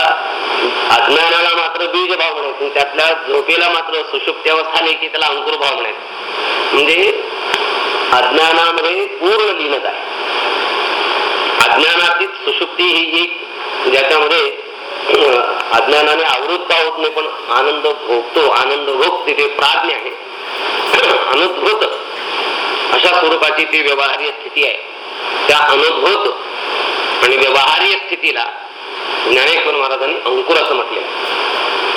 अज्ञानाला मात्र बीज भाव म्हणायचं त्यातल्या झोपेला मात्र सुषुप्ती अवस्था नाही की त्याला अंकुर भाव म्हणायचं. म्हणजे अज्ञानामध्ये पूर्ण लीनता आहे. अज्ञानातीत सुशुक्ती ही एक ज्याच्यामध्ये अज्ञानाने आवृत्त होत नाही पण आनंद भोगतो आनंद भोग तिथे प्राज्ञ आहे. *clears throat* अनुद्भूत. अशा स्वरूपाची ती व्यवहार्य स्थिती आहे. त्या अनुद्भूत आणि व्यवहार्य स्थितीला ज्ञानेश्वर महाराजांनी अंकुर असं म्हटले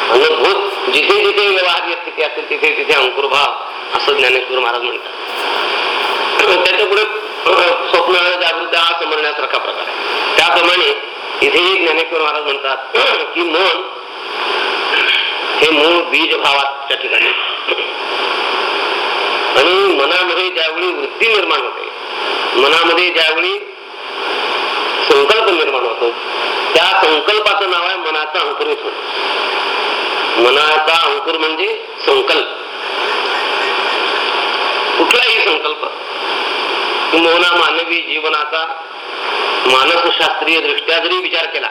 अनुद्भूत जिथे जिथे व्यवहार्य स्थिती असेल तिथे तिथे अंकुर भाव असं ज्ञानेश्वर महाराज म्हणतात. त्याच्या पुढे स्वप्न जागृत हा समजण्यासारखा प्रकार आहे. त्याप्रमाणे इथेही ज्ञानेश्वर महाराज म्हणतात की मन हे मूळ बीज भावाच्या ठिकाणी आणि मनामध्ये ज्यावेळी वृत्ती निर्माण होते मनामध्ये ज्यावेळी संकल्प निर्माण होतो त्या संकल्पाचं नाव आहे मनाचा अंकुरित होणं मनाचा अंकुर म्हणजे संकल्प. कुठलाही संकल्प किंबहुना मानवी जीवनाचा मानसशास्त्रीय दृष्ट्या जरी विचार केला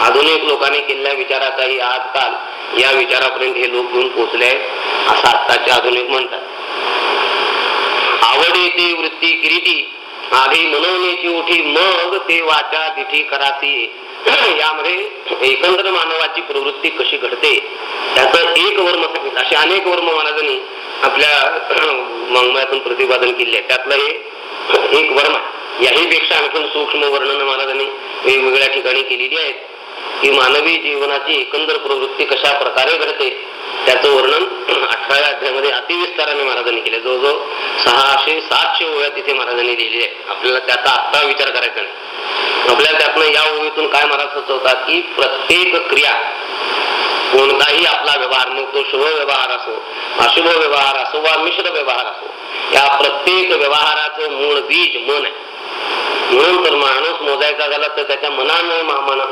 आधुनिक लोकांनी केलेल्या विचाराचाही आजकाल या विचारापर्यंत हे लोक घेऊन पोचले आहेत असं आत्ताचे आधुनिक म्हणतात. आवड येते वृत्ती किरीटी आधी मनवण्याची उठी मग ते वाचा तिठी कराती. यामध्ये एकंदर मानवाची प्रवृत्ती कशी घडते त्याचं एक वर्म सांगितलं. असे अनेक वर्म महाराजांनी आपल्या मंगमयातून प्रतिपादन केले. त्यातलं हे एक वर्ण आहे. याही पेक्षा आणखी सूक्ष्म वर्णन महाराजांनी वेगवेगळ्या ठिकाणी केलेली आहेत. की मानवी जीवनाची एकंदर प्रवृत्ती कशा प्रकारे घडते त्याचं वर्णन *clears throat* अठराव्या अध्यायामध्ये अतिविस्ताराने महाराजांनी केले. जवळजवळ सहाशे सातशे ओव्या तिथे महाराजांनी लिहिली आहे आपल्याला त्याचा आत्ता विचार करायचा नाही. आपल्याला त्यातनं या ओळीतून काय महाराज सुचवतात की प्रत्येक क्रिया कोणताही आपला व्यवहार मग तो शुभ व्यवहार असो अशुभ व्यवहार असो वा मिश्र व्यवहार असो या प्रत्येक व्यवहाराचं मूळ बीज मन आहे. म्हणून तर माणूस मोजायचा झाला तर त्याच्या मनानं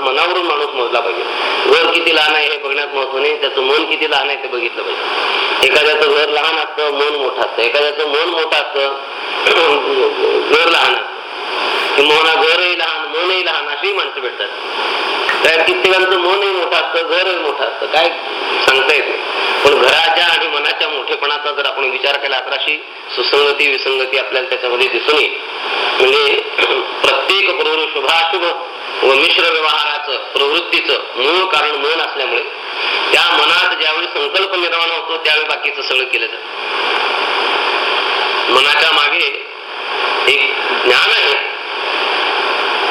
मनावरून माणूस मोजला पाहिजे. घर किती लहान आहे हे बघण्यात महत्त्व नाही त्याचं मन किती लहान आहे ते बघितलं पाहिजे. एखाद्याचं घर लहान असतं मन मोठं असतं. एखाद्याचं मन मोठं असतं घर लहान असतं. किंवा घरही लहान मनही लहान अशी माणसं भेटतात. त्या कित्येकांचं मनही मोठं असतं घरही मोठं असतं. काय सांगता येत नाही. पण घराच्या आणि मनाच्या मोठेपणाचा जर आपण विचार केला तर अशी सुसंगती विसंगती आपल्याला त्याच्यामध्ये दिसून येईल. म्हणजे *clears throat* प्रत्येक बरोबर शुभाशुभ व मिश्र व्यवहाराचं प्रवृत्तीचं मूळ कारण मन असल्यामुळे त्या मनात ज्यावेळी संकल्प निर्माण होतो त्यावेळी बाकीचं सगळं केलं जात. मनाच्या मागे एक ज्ञान आहे.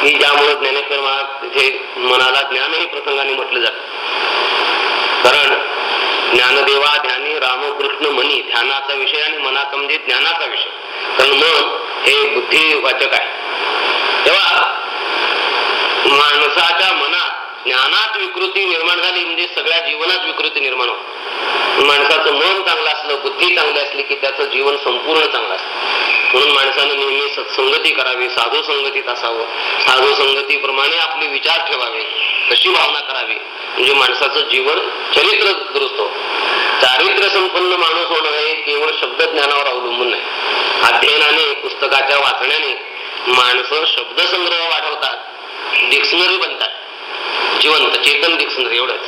की ज्यामुळे ज्ञानेश्वर महाराज तिथे मनाला ज्ञानही प्रसंगाने म्हटलं जात. कारण ज्ञानदेवा ध्यानी रामकृष्ण मनी ध्यानाचा विषय आणि मनाचा म्हणजे ज्ञानाचा विषय. कारण मन हे बुद्धिवाचक आहे. तेव्हा माणसाच्या मना ज्ञानात विकृती निर्माण झाली म्हणजे सगळ्या जीवनात विकृती निर्माण होते. माणसाचं मन चांगलं असलं बुद्धी चांगली असली की त्याचं जीवन संपूर्ण चांगलं असतं. म्हणून माणसानं नेहमी सत्संगती करावी साधू संगतीत असावं. साधू संगतीप्रमाणे आपले विचार ठेवावे कशी भावना करावी? म्हणजे माणसाचं जीवन चरित्र दुरुस्त चारित्र्य संपन्न माणूस होणं हे केवळ शब्द ज्ञानावर अवलंबून नाही. अध्ययनाने पुस्तकाच्या वाचण्याने माणसं शब्दसंग्रह वाढवतात डिक्शनरी बनतात. जिवंत चेतन डिक्शनरी एवढंच.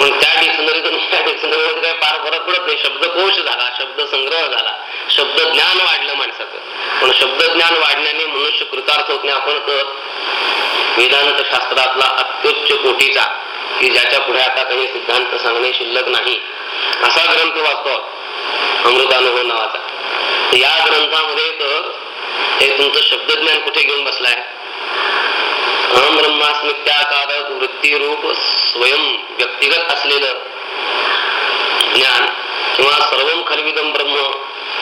पण त्या डिक्शनरीतून त्या डिक्शनरीमध्ये काही फार फरक पडत नाही. शब्दकोश झाला शब्द संग्रह झाला. शब्द ज्ञान वाढलं माणसाचं. पण शब्द ज्ञान वाढल्याने मनुष्य कृतार्थ होत नाही. आपण तर वेदांत शास्त्रातला अत्युच्च कोटीचा की ज्याच्या पुढे आता काही सिद्धांत सांगणे शिल्लक नाही असा ग्रंथ वाचतो अमृतानुभव नावाचा. या ग्रंथामध्ये तर हे तुमचं शब्दज्ञान कुठे घेऊन बसलाय अहम ब्रह्मास्मित्याकारक वृत्तीरूप स्वयं व्यक्तिगत असलेलं ज्ञान किंवा सर्वम खरविदम ब्रह्म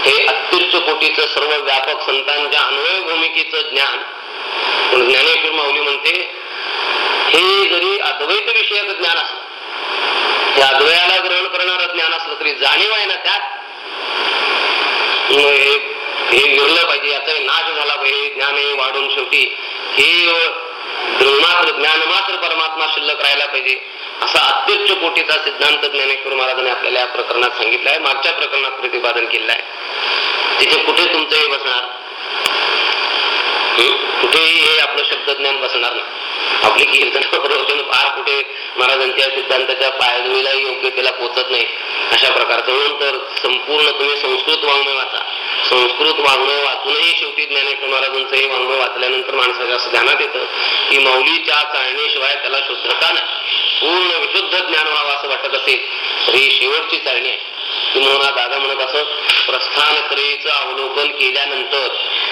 हे अत्युच्च कोटीचं सर्व व्यापक संतांच्या अन्वय भूमिकेचं ज्ञान ज्ञानेश्वर माऊली म्हणते हे जरी अद्वैत विषयक ज्ञान असलं हे अद्वयाला ग्रहण करणारं ज्ञान असलं तरी जाणीव आहे ना त्यात? हे हे पाहिजे याचा नाश झाला पाहिजे ज्ञान हे वाढून शेवटी हे दृढमात्र ज्ञान मात्र परमात्मा शिल्लक राहायला पाहिजे. असा अत्युच्च कोटीचा सिद्धांत ज्ञानेश्वर महाराजांनी आपल्याला या प्रकरणात सांगितलं आहे. मागच्या प्रकरणात प्रतिपादन केलं आहे. तिथे कुठे तुमचं हे? बसणार कुठेही हे आपलं शब्दज्ञान बसणार नाही. आपली कीर्तन प्रवचन फार कुठे महाराजांच्या सिद्धांताच्या पायदळीला योग्यतेला पोचत नाही. अशा प्रकारचं. म्हणून तर संपूर्ण तुम्ही संस्कृत वाङ्मय वाचा. संस्कृत वाङ्मय वाचूनही शेवटी ज्ञानेश्वर महाराजांचं हे वाङ्मय वाचल्यानंतर माणसाच्या असं ध्यानात येतं की माऊलीच्या चाळणीशिवाय त्याला शुद्धता नाही. पूर्ण विशुद्ध ज्ञान व्हावं असं वाटत असेल तर ही शेवटची चाळणी आहे. किंवा दादा म्हणत असं प्रस्थान क्रियेचं अवलोकन केल्यानंतर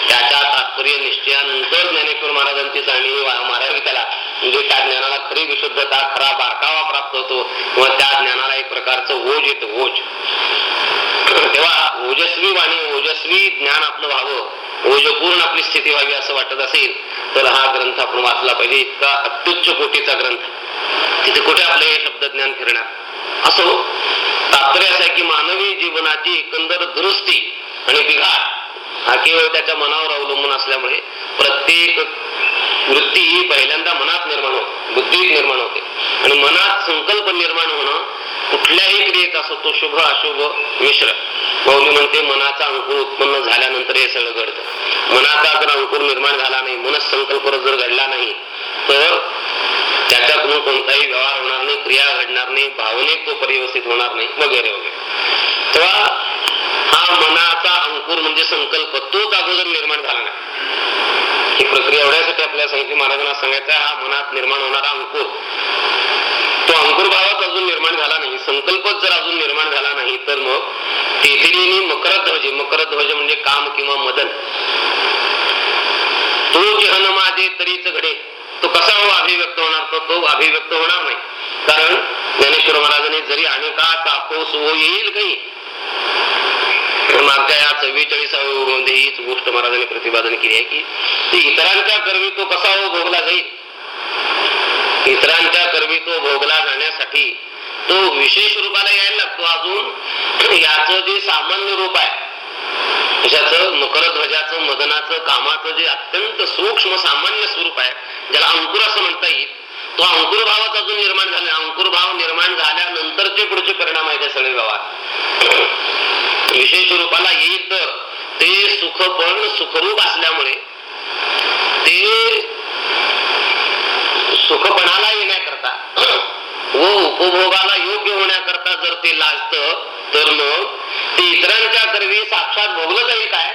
त्याच्या तात्पर्य निश्चयानंतर ज्ञानेश्वर महाराजांची चाळणी मारावी त्याला. म्हणजे त्या ज्ञानाला खरी विशुद्धता खरा बारकावा प्राप्त होतो. किंवा त्या ज्ञानाला एक प्रकारचं ओझ येतं ओझ. तेव्हा ओजस्वी वाणी ओजस्वी ज्ञान आपलं व्हावं ओजपूर्ण आपली स्थिती व्हावी असं वाटत असेल तर हा ग्रंथ आपण वाचला पाहिजे. इतका अत्युच्च कोटीचा ग्रंथ. तिथे कुठे आपलं हे शब्दज्ञान फिरणार? असो तात्पर्य असं आहे की मानवी जीवनाची एकंदर दुरुस्ती आणि बिघाड हा केवळ त्याच्या मनावर अवलंबून असल्यामुळे प्रत्येक वृत्ती ही पहिल्यांदा मनात निर्माण होते बुद्धीत निर्माण होते. आणि मनात संकल्प निर्माण होणं कुठल्याही क्रियेत असो तो शुभ अशुभ मिश्र. मौली म्हणते मनाचा अंकुर उत्पन्न झाल्यानंतर हे सगळं घडतं. मनाचा जर अंकुर निर्माण झाला नाही मनसंकल्प जर घडला नाही तर त्याच्याकडून कोणताही व्यवहार होणार नाही क्रिया घडणार नाही भावनिक तो परिवस्थित होणार नाही वगैरे वगैरे. तेव्हा हा मनाचा अंकुर म्हणजे संकल्प तोच अगोदर निर्माण झाला नाही? ही प्रक्रिया एवढ्यासाठी आपल्या सांगितली महाराजांना सांगायचं हा मनात निर्माण होणारा अंकुर. तो अंकुर भावात अजून निर्माण झाला नाही. संकल्पच जर अजून निर्माण झाला नाही तर मग तेथिलीने मकरध्वज मकरध्वज म्हणजे काम किंवा मदन. तो जेहन माझे तरीच घडे तो कसा हो अभिव्यक्त होणार? तो तो अभिव्यक्त होणार नाही. कारण ज्ञानेश्वर महाराजांनी जरी आणि का कापूस हो येईल काही मागच्या या चव्वेचाळीसाव्या हीच गोष्ट महाराजांनी प्रतिपादन केली आहे की इतरांच्या करवी तो कसा हो भोगला जाईल? इतरांच्या कर्मी तो भोगला जाण्यासाठी तो विशेष रूपाला यायला लागतो अजून. याचं जे सामान्य रूप आहे कशाचं मकरध्वजाचं मदनाचं कामाचं जे अत्यंत सूक्ष्म सामान्य स्वरूप आहे ज्याला अंकुर असं म्हणता येईल तो अंकुर भावच अजून निर्माण झाला अंकुर भाव निर्माण झाल्यानंतरचे पुढचे परिणाम आहे त्या सगळे गावात विशेष रूपाला येईल तर ते सुखपण सुखरूप असल्यामुळे ते सुखपणाला येण्याकरता *clears throat* व उपभोगाला योग्य होण्याकरता जर ते लाजत तर मग ते इतरांच्या करवी साक्षात भोगलं जाईल काय?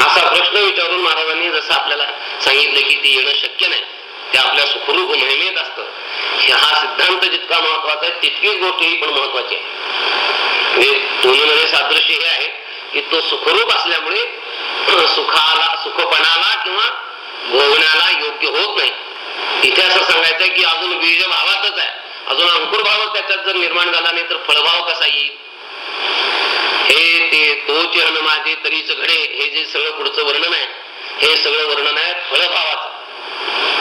असा प्रश्न विचारून महाराजांनी जसं आपल्याला सांगितलं की ते येणं शक्य नाही ते आपल्या सुखरूप मोहिमेत असत. हा सिद्धांत जितका महत्त्वाचा आहे तितकीच गोष्ट ही पण महत्वाची आहे. म्हणजे दोन्हीमध्ये सादृश्य हे आहे की तो सुखरूप असल्यामुळे *clears throat* सुखाला सुखपणाला किंवा भोगण्याला योग्य होत नाही. इथे असं सांगायचंय की अजून बीज भावातच आहे. अजून अंकुर भाव त्याच्यात जर निर्माण झाला नाही तर फळभाव कसा येईल? हे ते तो चिहन माझे तरीच घडे हे जे सगळं पुढचं वर्णन आहे हे सगळं वर्णन आहे फळभावाचं.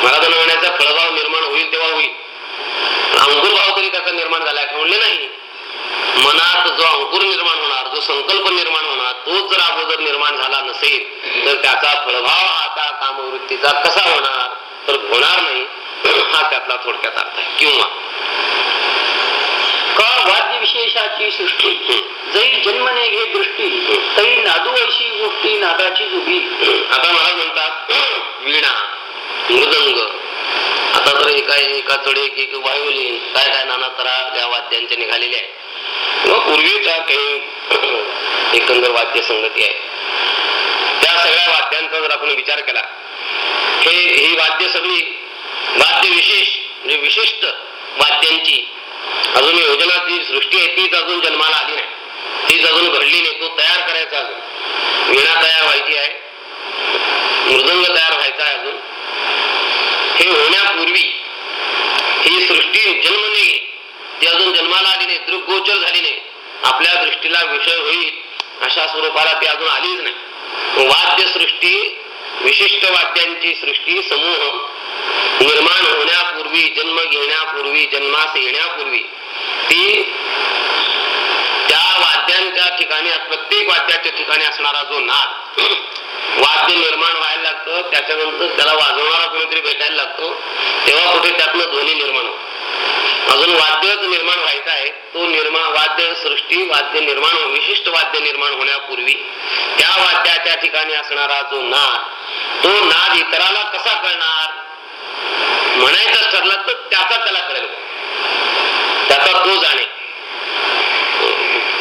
महाराजांना म्हणायचा फळभाव निर्माण होईल तेव्हा होईल. अंकुर भाव तरी त्याचा निर्माण झाला का म्हणले नाही. मनात जो अंकुर निर्माण होणार जो संकल्प निर्माण होणार तोच जर अगोदर निर्माण झाला नसेल तर त्याचा फळभाव आता कामवृत्तीचा कसा होणार? तर होणार नाही. हा त्यातला थोडक्यात अर्थ आहे. किंवा का वाद्य विशेषाची सृष्टी जै जन्मने घे दृष्टी तै नादू ऐशी गोष्टी नादाची जुबी आता मला म्हणतात वीणा मृदंग. आता तर एका एका चढ एक एक वायोलिन काय काय नाना तरा या वाद्यांचे निघालेले आहे किंवा पूर्वीच्या काही *clears throat* एकंदर वाद्य संगती आहे त्या सगळ्या वाद्यांचा जर आपण विचार केला हे ही वाद्य सगळी वाद्य विशेष म्हणजे विशिष्ट वाद्यांची अजून योजना जी सृष्टी आहे तीच अजून जन्माला आली नाही. तीच अजून घडली नाही तो तयार करायचा अजून. वीणा तयार व्हायची आहे मृदंग तयार व्हायचा आहे अजून. हे होण्यापूर्वी ही सृष्टी जन्म नाही ती अजून जन्माला आली नाही दृग्गोचर झाली नाही. आपल्या दृष्टीला विषय होईल अशा स्वरूपाला ती अजून आलीच नाही. वाद्य सृष्टी विशिष्ट वाद्यांची सृष्टी समूह निर्माण होण्यापूर्वी जन्म घेण्यापूर्वी जन्मास येण्यापूर्वी ती त्या वाद्यांच्या ठिकाणी प्रत्येक वाद्याच्या ठिकाणी असणारा जो नाद वाद्य निर्माण व्हायला लागतं त्याच्यानंतर त्याला वाजवणारा कोणीतरी भेटायला लागतो तेव्हा कुठे त्यातनं ध्वनी निर्माण होतो. अजून वाद्यच निर्माण व्हायचा आहे. तो निर्माण वाद्य सृष्टी वाद्य निर्माण विशिष्ट वाद्य निर्माण होण्यापूर्वी त्या वाद्याच्या ठिकाणी असणारा जो नाद तो नाद इतराला कसा कळणार? म्हणायचं ठरलं तर त्याचा त्याला कळेल. त्याचा तो जाणे.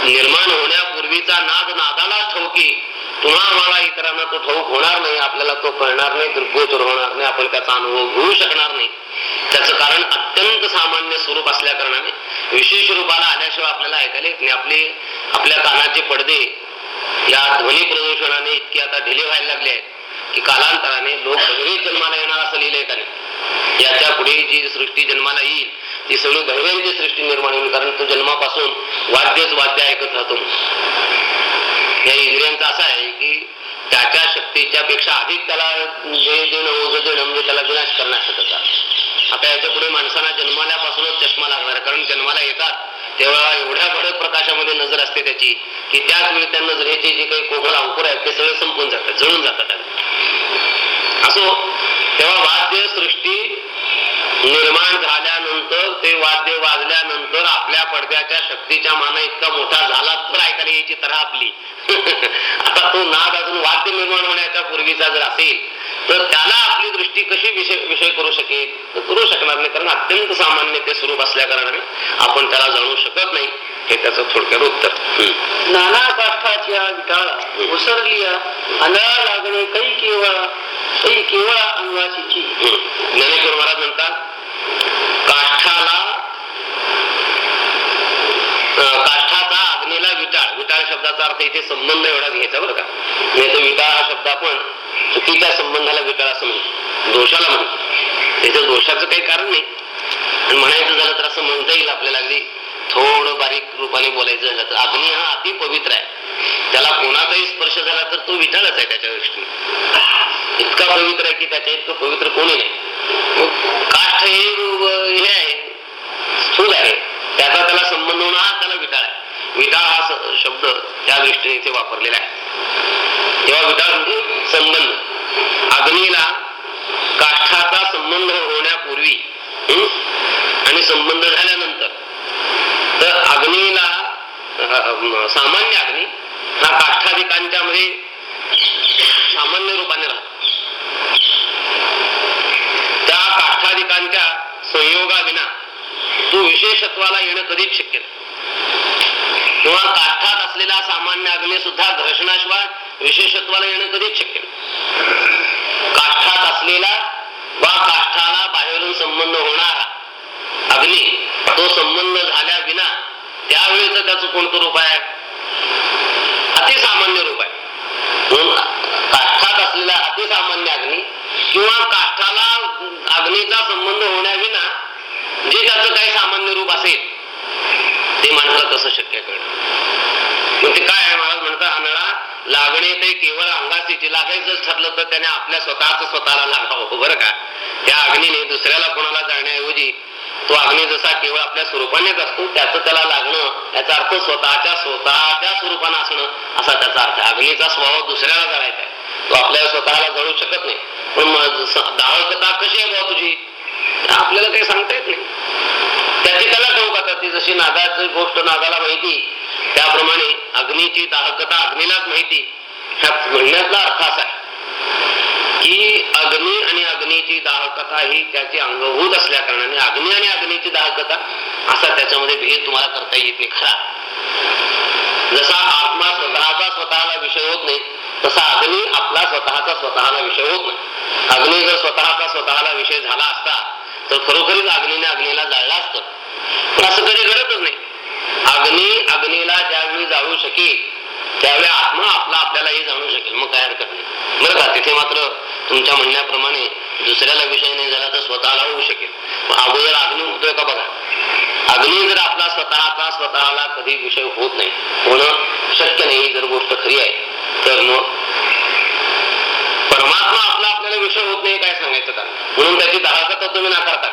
निर्माण होण्यापूर्वीचा नाद नादाला ठाऊकी पुन्हा आम्हाला इतरांना तो ठाऊक होणार नाही आपल्याला तो कळणार नाही दुर्गोचर होणार नाही आपण त्याचा अनुभव घेऊ शकणार नाही. त्याचं कारण अत्यंत सामान्य स्वरूप असल्या कारणाने विशेष रूपाला आल्याशिवाय आपल्याला ऐकायला येत नाही. आपले आपल्या कानाचे पडदे या ध्वनी प्रदूषणाने इतके आता ढिले व्हायला लागले आहेत की कालांतराने लोक बहिरे जन्माला येणार असं लिहिलंय त्याने. याच्यापुढे जी सृष्टी जन्माला येईल ती सगळी बहिऱ्यांची सृष्टी निर्माण होईल कारण तो जन्मापासून वाद्यच वाद्य ऐकत राहतो. या इंद्रियांचा असा आहे की त्याच्या शक्तीच्या पेक्षा अधिक त्याला हे देणं ओझ देणं म्हणजे त्याला विनाश करण्याचं आता याच्यापुढे माणसांना जन्माल्यापासूनच चष्मा लागणार आहे. कारण जन्माला येतात तेव्हा एवढ्या भडक प्रकाशामध्ये नजर असते त्याची की त्याच वेळी त्या नजरेचे जे काही कोकळ अंकुर आहेत ते सगळे संपून जातात जळून जातात असो तेव्हा वाद्य सृष्टी निर्माण झाल्यानंतर ते वाद्य वाजल्यानंतर आपल्या पडद्याच्या शक्तीच्या माना इतका मोठा झाला तर ऐकायला यायची तऱ्हा आपली. *laughs* आता तो नाद अजून वाद्य निर्माण होण्याच्या पूर्वीचा जर असेल तर त्याला आपली दृष्टी कशी विषय विषय करू शकेल? तर करू शकणार नाही कारण अत्यंत सामान्य ते स्वरूप असल्या कारणाने आपण त्याला जाणू शकत नाही. हे त्याचं थोडक्यात उत्तर. नाना काष्ठाच्या विटाळा उसरलिया आंधळा लागणे कै केवळा कै केवळा हम्म. ज्ञानेश्वर महाराज म्हणतात काष्ठाला अं, काष्ठाचा अग्नीला विटाळ. विटाळ शब्दाचा अर्थ इथे संबंध एवढा घ्यायचा बरं का. म्हणजे नाही तर विटाळ हा शब्द आपण चुकीच्या संबंधाला विटाळ असं म्हणतो. दोषाला म्हणतो. त्याच्या दोषाचं काही कारण नाही. आणि म्हणायचं झालं तर असं म्हणता येईल आपल्याला अगदी थोडं बारीक रूपाने बोलायचं झालं तर. अग्नी हा अति पवित्र आहे. त्याला कोणाचाही स्पर्श झाला तर तो विठाळच आहे त्याच्या दृष्टीने. इतका पवित्र आहे की त्याच्या इतकं पवित्र कोणी नाही. काठ हे हे आहे. स्थूल आहे. त्याचा त्याला संबंध होणं हा त्याला विटाळ आहे. विटाळ हा शब्द त्या दृष्टीने इथे वापरलेला आहे. तेव्हा विटाळ म्हणजे संबंध. अग्नीला काठाचा संबंध होण्यापूर्वी आणि संबंध झाल्यानंतर तर अग्नीला सामान्य अग्नी हा काष्ठाधिकांच्या मध्ये सामान्य रूपाने राहतो त्या काष्ठाधिकांच्या योगाविना तू विशेषत्वाला येणं कधीच शक्य नाही. किंवा काठात असलेला सामान्य अग्नी सुद्धा घर्षणाशिवाय विशेषत्वाला येणं कधीच शक्य नाही. काठात असलेला वा काष्ठाला बाहेरून संबंध होणारा अग्नी तो संबंध झाल्या विना त्यावेळेच त्याचं कोणतं रूप आहे? अतिसामान्य रूप आहे म्हणून काष्ठात असलेला अतिसामान्य अग्नी किंवा काष्ठाला अग्नीचा संबंध होण्याविना जे त्याचं काही सामान्य रूप असेल ते माणसाला तसं शक्य कळलं मग ते काय आहे महाराज म्हणतात आंधळा लागणे ते केवळ अंगासीची लागायचं ठरलं तर त्याने आपल्या स्वतःच स्वतःला लागावं. बरं का? त्या अग्नीने दुसऱ्याला कोणाला जाण्याऐवजी तो अग्नी जसा केवळ आपल्या स्वरूपानेच असतो त्याचं त्याला लागणं याचा अर्थ स्वतःच्या स्वतःच्या स्वरूपानं असणं असा त्याचा अर्थ अग्नीचा स्वभाव दुसऱ्याला जळायचा आहे. तो आपल्या स्वतःला जळू शकत नाही. पण मग स- दाहकता कशी आहे बाबा तुझी? आपल्याला काही सांगता येत नाही. त्याची त्याला ठाऊक आता ती जशी नागाची गोष्ट नागाला माहिती त्याप्रमाणे अग्नीची दाहकता अग्नीलाच माहिती. ह्या म्हणण्यातला अर्थ असा आहे की अग्नी आणि अग्नीची दाहकता ही त्याची अंगभूत असल्या कारणाने अग्नी आणि अग्नीची दाहकता असा त्याच्यामध्ये भेद तुम्हाला करता येत नाही खरा. जसा आत्मा स्वतःचा स्वतःला विषय होत नाही तसा अग्नी आपला स्वतःचा स्वतःला विषय होत नाही. अग्नी जर स्वतःचा स्वतःला विषय झाला असता तर खरोखरीच अग्नीने अग्नीला जाळलं असतं. पण असं कधी घडतच नाही. अग्नी अग्नीला ज्यावेळी जाळू शकेल त्यावेळी आत्मा आपला आपल्यालाही जाणू शकेल. मग काय हरकत नाही. बरं का? तिथे मात्र तुमच्या म्हणण्याप्रमाणे दुसऱ्याला विषय नाही झाला तर स्वतःला होऊ शकेल. अगोदर अग्नी होतोय का बघा? अग्नी जर आपला स्वतःचा स्वतःला कधी विषय होत नाही होणं शक्य नाही जर गोष्ट खरी आहे तर मग आपल्याला विषय होत नाही काय सांगायचं का म्हणून त्याची दाहकता तुम्ही नाकारता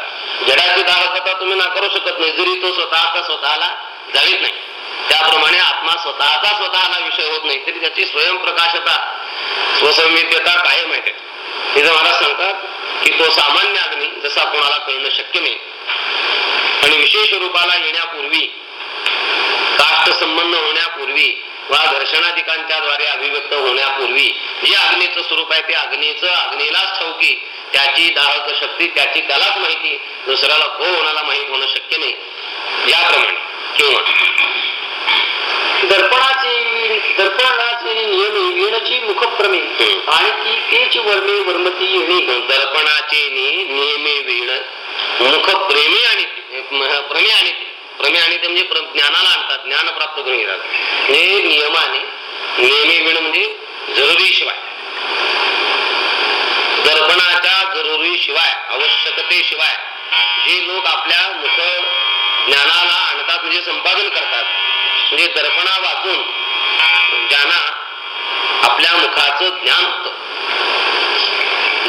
जडाची दाहकता तुम्ही नाकारू शकत नाही. जरी तो स्वतःचा स्वतःला जाळीत नाही. त्याप्रमाणे आत्मा स्वतःचा स्वतःला विषय होत नाही. तरी त्याची स्वयंप्रकाशता स्वसंवेद्यता कायम आहे. तिथं मला सांगतात की तो सामान्य अग्नी जसा कोणाला कळणं शक्य नाही आणि विशेष रूपाला येण्यापूर्वी काष्ट संबंध होण्यापूर्वी वा घर्षणाधिकांच्या द्वारे अभिव्यक्त होण्यापूर्वी जे अग्नीचं स्वरूप आहे ते अग्नीचं अग्नीलाच ठाऊकी त्याची दाहक शक्ती त्याची त्यालाच माहिती. दुसऱ्याला कोणाला माहीत होणं शक्य नाही. याप्रमाणे किंवा दर्पणाची दर्पणाची नियमे वीणची मुखप्रमे. आणि ती तेच वर्मे वर्मती येणे. दर्पणाचे नि- नियमे वीण मुख प्रेमी आणि प्रमे आणि प्रमे आणि ते म्हणजे ज्ञानाला आणतात ज्ञान प्राप्त करून घेतात. म्हणजे नियमाने नियमे वीण म्हणजे जरुरी शिवाय. दर्पणाच्या जरुरी शिवाय आवश्यकतेशिवाय जे लोक आपल्या मुख ज्ञानाला आणतात म्हणजे संपादन करतात म्हणजे दर्पणा वाचून ज्यांना आपल्या मुखाचं ज्ञान होतं.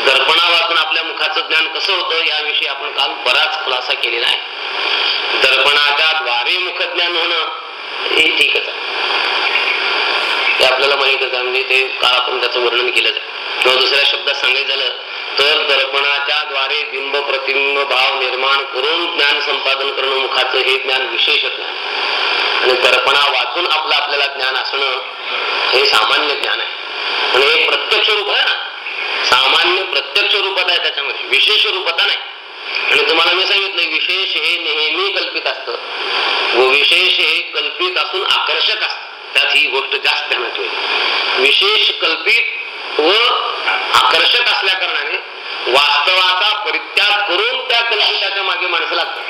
दर्पणा वाचून आपल्या मुखाचं ज्ञान कसं होतं याविषयी आपण काल बराच खुलासा केलेला आहे. दर्पणाच्या द्वारे मुखज्ञान होणं हे ठीकच आहे. ते आपल्याला माहितच आहे म्हणजे ते काल आपण त्याचं वर्णन केलंच आहे. किंवा दुसऱ्या शब्दात सांगायचं झालं तर दर्पणाच्या द्वारे बिंब प्रतिबिंब भाव निर्माण करून ज्ञान संपादन करणं मुखाचं हे ज्ञान विशेष ज्ञान आणि दर्पणा वाचून आपलं आपल्याला ज्ञान असणं हे सामान्य ज्ञान आहे. आणि हे प्रत्यक्ष रूप आहे ना. सामान्य प्रत्यक्ष रूपात आहे त्याच्यामध्ये विशेष रूपता नाही. आणि तुम्हाला मी सांगितलं विशेष हे नेहमी कल्पित असतं. व विशेष हे कल्पित असून आकर्षक असत. त्यात ही गोष्ट जास्त ध्यानात विशेष कल्पित व आकर्षक असल्या कारणाने वास्तवाचा परित्याग करून त्या कल्पिताच्या मागे माणसं लागतात.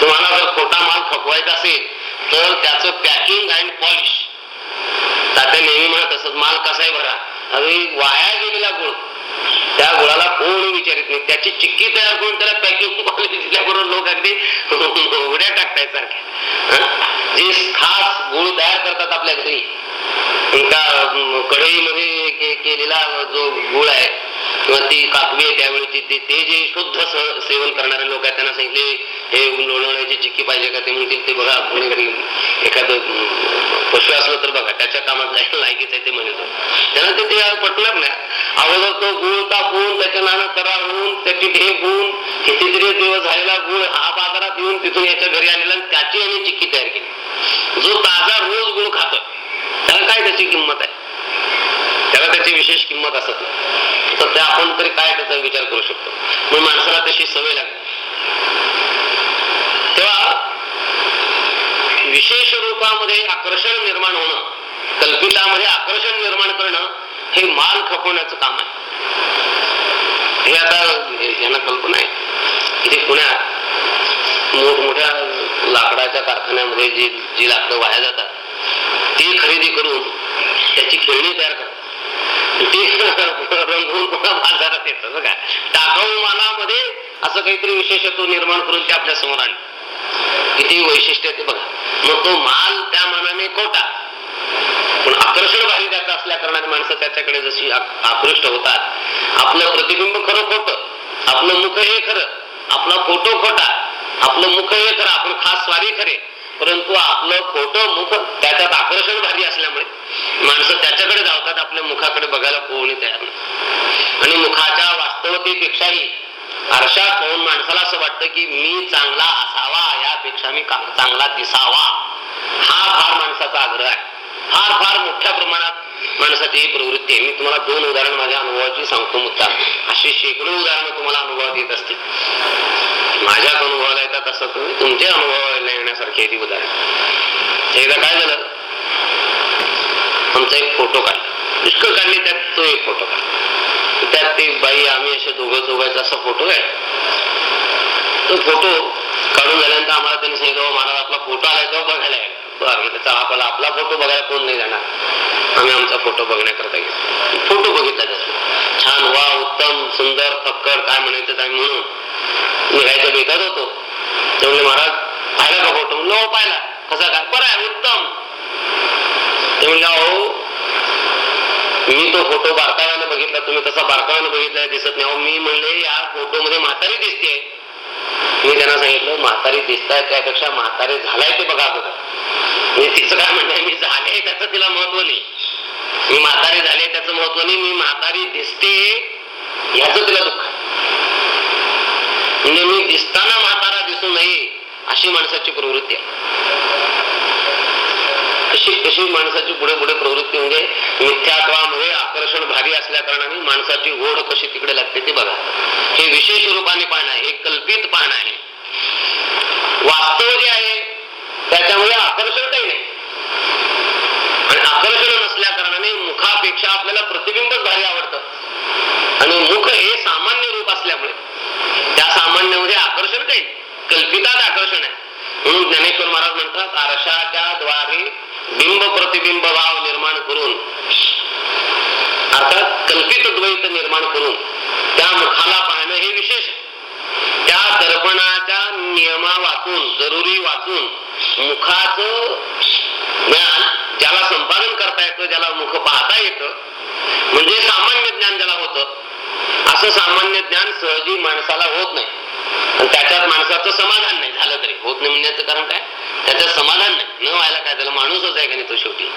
तुम्हाला जर खोटा माल खपवायचा असेल तर त्याचं पॅकिंग अँड पॉलिश तात्या नेहमी म्हणत असत माल कसाही भरा अगदी वाया गेलेला गुळ त्या गुळाला कोणी विचारित नाही. त्याची चिक्की तयार करून त्याला पॅकिंग दिल्याबरोबर लोक अगदी उड्या टाकतायत सारखे. जे खास गुळ तयार करतात आपल्या घरी. एका कढईमध्ये केलेला जो गुळ आहे किंवा ती काकवी आहे त्यावेळी ते ते जे शुद्ध सेवन करणारे लोक आहेत त्यांना सांगितले हे लोणवण्याची चिक्की पाहिजे का? ते म्हणतील ते बघा कोणीतरी एखादं पशु असलं तर बघा त्याच्या कामात जायला लायकीच आहे ते म्हणतो त्यांना ते पटणार नाही. अगोदर तो गुळ तापून त्याच्या नाना करार होऊन त्याची ढेप होऊन कितीतरी दिवस झालेला गुळ हा बाजारात येऊन तिथून याच्या घरी आलेला आणि त्याची आणि चिक्की तयार केली. जो ताजा रोज गुळ खातो त्याला काय त्याची किंमत आहे? त्याला त्याची विशेष किंमत असत. नाही तर त्या आपण तरी काय त्याचा विचार करू शकतो? मग माणसाला तशी सवय लागते. तेव्हा विशेष रूपामध्ये आकर्षण निर्माण होणं कल्पितामध्ये आकर्षण निर्माण करणं हे माल खपवण्याचं काम आहे. हे आता यांना कल्पना आहे. इथे पुण्यात मोठमोठ्या लाकडाच्या कारखान्यामध्ये जी जी लाकडं वाया जातात ती खरेदी करून त्याची खेळणी तयार करतात. ती रंगवून पुन्हा बाजारात येतं बघा टाकाऊ मालामध्ये असं काहीतरी विशेषत्व निर्माण करून ते आपल्यासमोर आणलं किती वैशिष्ट्य आहे ते बघा मग तो माल त्या मानाने खोटा पण आकर्षण भारी त्याचं असल्या कारणाने माणसं त्याच्याकडे जशी आकृष्ट होतात आपलं प्रतिबिंब खरं खोट आपलं मुख हे खरं आपला फोटो खोटा आपलं मुख हे खरं आपण खास स्वारी खरे परंतु आपलं खोटं मुख त्याच्यात आकर्षण भारी असल्यामुळे माणसं त्याच्याकडे धावतात आपल्या मुखाकडे बघायला कोणी तयार नाही. आणि मुखाच्या वास्तवतेपेक्षाही आरशात पाहून माणसाला असं वाटतं की मी चांगला असावा यापेक्षा मी चांगला दिसावा. हा फार माणसाचा आग्रह आहे. फार फार मोठ्या प्रमाणात माणसाची ही प्रवृत्ती आहे. मी तुम्हाला दोन उदाहरण माझ्या अनुभवाची सांगतो मुद्दा अशी शेकडो उदाहरणं तुम्हाला अनुभवात येत असतील. माझ्याच अनुभवाला येतात असं तुम्ही तुमच्या अनुभवाला येण्यासारखी ती उदाहरण. एकदा काय झालं? आमचा एक फोटो काढला. पुष्कळ काढले त्यात तो एक फोटो काढला. त्यात ते बाई आम्ही असे दोघं दोघांचा असा फोटो आहे. तो फोटो काढून झाल्यानंतर आम्हाला त्यांनी सांगितलं महाराज आपला फोटो आलाय तो बघायला बरं चला आपल्याला आपला फोटो बघायला कोण नाही जाणार? आम्ही आमचा फोटो बघण्याकरता गेलो. फोटो बघितला त्याचा. छान वा उत्तम सुंदर थक्कर काय म्हणायचं काय म्हणून. निघायचं बेकार होतो. ते महाराज पाहिला का फोटो म्हणलं हो, पाहिला. कसा काय बरं आहे उत्तम. ते म्हणले अहो मी तो फोटो बारकाव्यानं बघितला तुम्ही तसा बारकाव्यानं बघितला दिसत नाही. अहो मी म्हणले या फोटो मध्ये म्हातारी दिसते मी त्यांना सांगितलं म्हातारी दिसताय त्यापेक्षा म्हातारी झालाय ते बघा बघा मी तिचं काय म्हणणं मी झाले त्याचं तिला महत्त्व नाही? मी म्हातारी झाले त्याचं महत्त्व नाही. मी म्हातारी दिसते याच तिला दुःख. म्हणजे मी दिसताना म्हातारा दिसू नये अशी माणसाची प्रवृत्ती आहे. कशी कशी माणसाची पुढे पुढे प्रवृत्ती म्हणजे मिथ्यात्वामुळे आकर्षण भारी असल्या कारणाने माणसाची ओढ कशी तिकडे लागते ते बघा. हे विशेष रूपाने पाहणं आहे हे कल्पित पाहणं आहे. वास्तव जे आहे त्याच्यामुळे आकर्षण काही नाही. आणि आकर्षण नसल्या कारणाने मुखापेक्षा आपल्याला प्रतिबिंबच भारी आवडतं. आणि मुख हे सामान्य रूप असल्यामुळे. त्या सामान्यामध्ये आकर्षण काही कल्पितात आकर्षण आहे. म्हणून ज्ञानेश्वर महाराज म्हणतात आरशाच्या द्वारे बिंब प्रतिबिंब भाव निर्माण करून अर्थात कल्पित द्वैत निर्माण करून त्या मुखाला पाहणं हे विशेष त्या दर्पणाच्या नियमा वाचून जरुरी वाचून मुखाचं ज्ञान ज्याला संपादन करता येतं ज्याला मुख पाहता येतं म्हणजे सामान्य ज्ञान ज्याला होतं असं सामान्य ज्ञान सहजी माणसाला होत नाही. आणि त्याच्यात माणसाचं समाधान नाही झालं तरी. होत नाही म्हणण्याचं कारण काय? त्याच्यात समाधान नाही. न व्हायला काय त्याला माणूसच आहे का नाही तो शेवटी?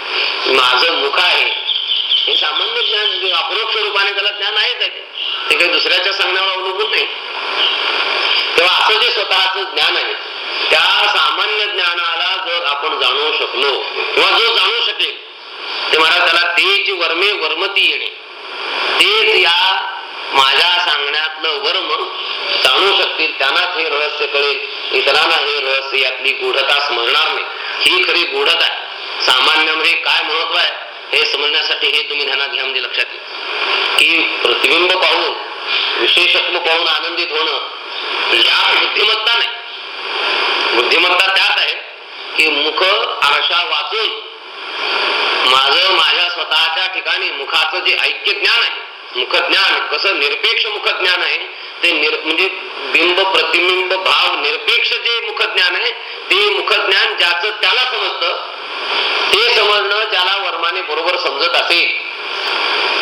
माझं मुख आहे. हे सामान्य ज्ञान अप्रोक्ष रूपाने त्याला ज्ञान आहेच आहे ते. ते काही दुसऱ्याच्या सांगण्यावर अवलंबून नाही. तेव्हा असं जे स्वतःच ज्ञान आहे त्या सामान्य ज्ञानाला जर आपण जाणू शकलो किंवा जो जाणू शकेल ते मला त्याला ते वर्मे वर्मती येणे. तेच या माझ्या सांगण्यातलं वर्म जाणू शकतील त्यांनाच हे रहस्य कळेल. इतरांना हे रहस्य यातली गूढता समजणार नाही. ही खरी गूढता आहे. सामान्य म्हणजे काय महत्त्व आहे हे समजण्यासाठी हे तुम्ही ध्यानात घ्या म्हणजे लक्षात येईल. की प्रतिबिंब पाहून विशेषत्व पाहून आनंदित होणं या बुद्धिमत्ता नाही. बुद्धिमत्ता त्यात आहे की मुख आरशा वाचून माझं माझ्या स्वतःच्या ठिकाणी मुखाचं जे ऐक्य ज्ञान आहे मुखज्ञान कसं निरपेक्ष मुखज्ञान आहे ते निर म्हणजे बिंब प्रतिबिंब भाव निरपेक्ष जे मुखज्ञान आहे ते मुखज्ञान ज्याचं त्याला समजतं ते समजणं ज्याला वर्माने बरोबर समजत असेल.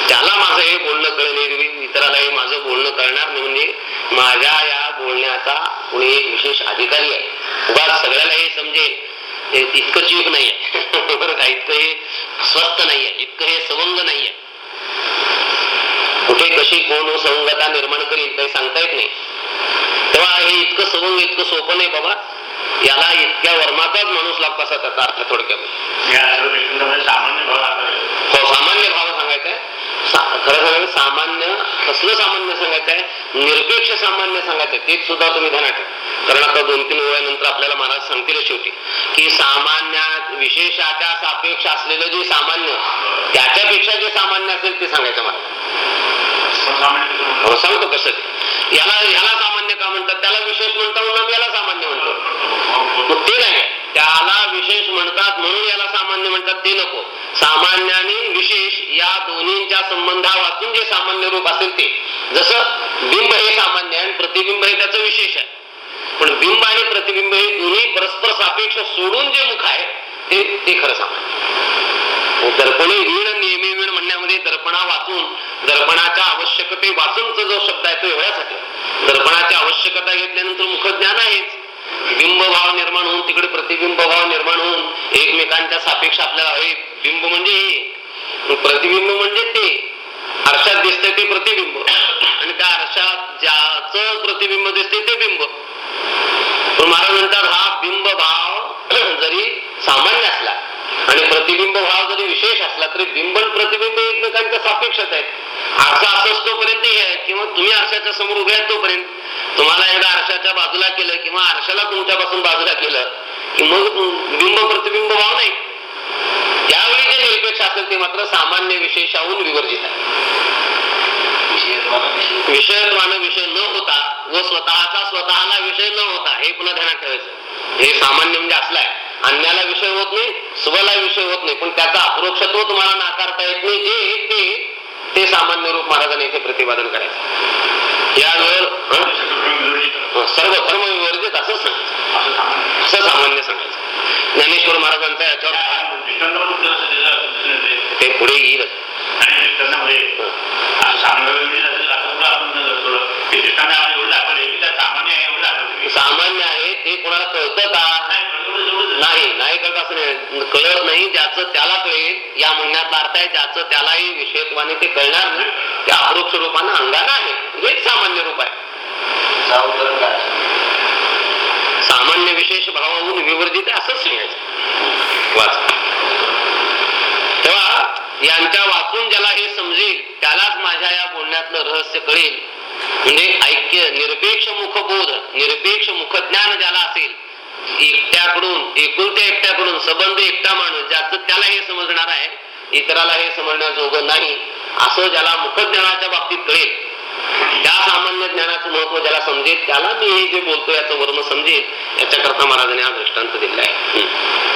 त्याला माझं हे बोलणं कळणे इतराला हे माझं बोलणं कळणार नाही. म्हणजे माझ्या या बोलण्याचा कुणी विशेष अधिकारी आहे. उगाच सगळ्याला हे समजेल. हे इतकं चीप नाहीये. बरं का इतकं हे स्वस्त नाहीये. इतकं हे सवंग नाहीये. कुठे कशी कोण संगता निर्माण करील काही सांगता येत नाही. तेव्हा हे इतकं सवंग इतकं सोपं नाही बाबा. याला इतक्या वर्माचाच माणूस लागतो असा त्याचा अर्थ थोडक्यात. आपल्याला हो सामान्य भाव सांगायचा आहे. खरं सांगायचं सामान्य कसलं सामान्य सांगायचं आहे? निरपेक्ष सामान्य सांगायचं ते तेच सुद्धा तुम्ही ध्यानात कारण आता दोन तीन वेळानंतर आपल्याला महाराज सांगतील शेवटी की सामान्य विशेषाच्या सापेक्ष असलेलं जे सामान्य त्याच्यापेक्षा जे सामान्य असेल ते सांगायचं मला. हो सांगतो कसं ते. याला याला सामान्य का म्हणतात? त्याला विशेष म्हणता म्हणून याला सामान्य म्हणतो मग ते नाही त्याला विशेष म्हणतात म्हणून याला सामान्य म्हणतात ते नको. सामान्य आणि विशेष या दोन्हीच्या संबंधावातून जे सामान्य रूप असेल ते. जसं बिंब हे सामान्य आहे आणि प्रतिबिंब हे त्याचं विशेष आहे. पण बिंब आणि प्रतिबिंब हे दोन्ही परस्पर सापेक्ष सोडून जे मुख आहे ते ते खरं सामान्य दर्पणे वीण नियमे वीण म्हणण्यामध्ये दर्पणा वाचून दर्पणाच्या आवश्यकते वाचूनचा जो शब्द आहे तो एवढ्यासाठी दर्पणाची आवश्यकता घेतल्यानंतर मुख ज्ञान आहेच. बिंब भाव निर्माण होऊन तिकडे प्रतिबिंब भाव निर्माण होऊन एकमेकांच्या सापेक्ष आपल्याला बिंब म्हणजे हे. प्रतिबिंब म्हणजे ते. आरशात दिसते ते प्रतिबिंब. आणि त्या आरशात ज्याचं प्रतिबिंब दिसते ते बिंब. पण महाराज म्हणतात हा बिंब भाव जरी सामान्य असला आणि प्रतिबिंब भाव जरी विशेष असला तरी बिंब प्रतिबिंब एकमेकांच्या सापेक्षच आहेत. आरसा असंच तोपर्यंत हे आहे किंवा तुम्ही आरशाच्या समोर उभे आहेत तोपर्यंत. तुम्हाला एकदा आरशाच्या बाजूला केलं किंवा आरशाला तुमच्यापासून बाजूला केलं की मग बिंब प्रतिबिंब भाव नाही. त्यावेळी जे निरपेक्ष असेल ते मात्र सामान्य विशेषाहून विवर्जित आहे. विषयत्वानं विषय. विषय न होता व स्वतःचा स्वतःला विषय न होता हे पुन्हा ध्यानात ठेवायचं. हे सामान्य म्हणजे असलाय अन्याला विषय होत नाही स्वला विषय होत नाही. पण त्याचा अप्रोक्षत्व तुम्हाला नाकारता येत नाही. जे ते ते सामान्य रूप महाराजांनी इथे प्रतिपादन करायचं. यावर सर्व धर्म विवर्जित असं सांगायचं. असं सामान्य. सांगायचं. ज्ञानेश्वर महाराजांचा याच्यावर ते पुढे येईल. सामान्य आहे सामान्य आहे ते कोणाला कळतं का? नाही नाही कळत असं नाही? कळत नाही ज्याचं त्याला कळेल या म्हणण्यातला अर्थ आहे ज्याचं त्यालाही विषयत्वाने ते कळणार नाही ते अप्रोक्ष रूपानं अंगानं आहे. हेच सामान्य रूप आहे. सामान्य विशेष भावाहून विवर्जित आहे असंच सांगायचं वाच. तेव्हा यांच्या वाचून ज्याला हे समजेल त्यालाच माझ्या या बोलण्यातलं रहस्य कळेल. म्हणजे ऐक्य निरपेक्ष मुखबोध निरपेक्ष मुखज्ञान ज्याला असेल एकट्याकडून एकुलत्या एकट्याकडून संबंध एकटा माणूस ज्याचं त्याला हे समजणार आहे इतराला हे समजण्याजोगं नाही असं ज्याला मुखज्ञानाच्या बाबतीत कळेल त्या सामान्य ज्ञानाचं महत्त्व ज्याला समजेल त्याला मी हे जे बोलतो याचं वर्म समजेल याच्याकरता महाराजांनी हा दृष्टांत दिलेला आहे.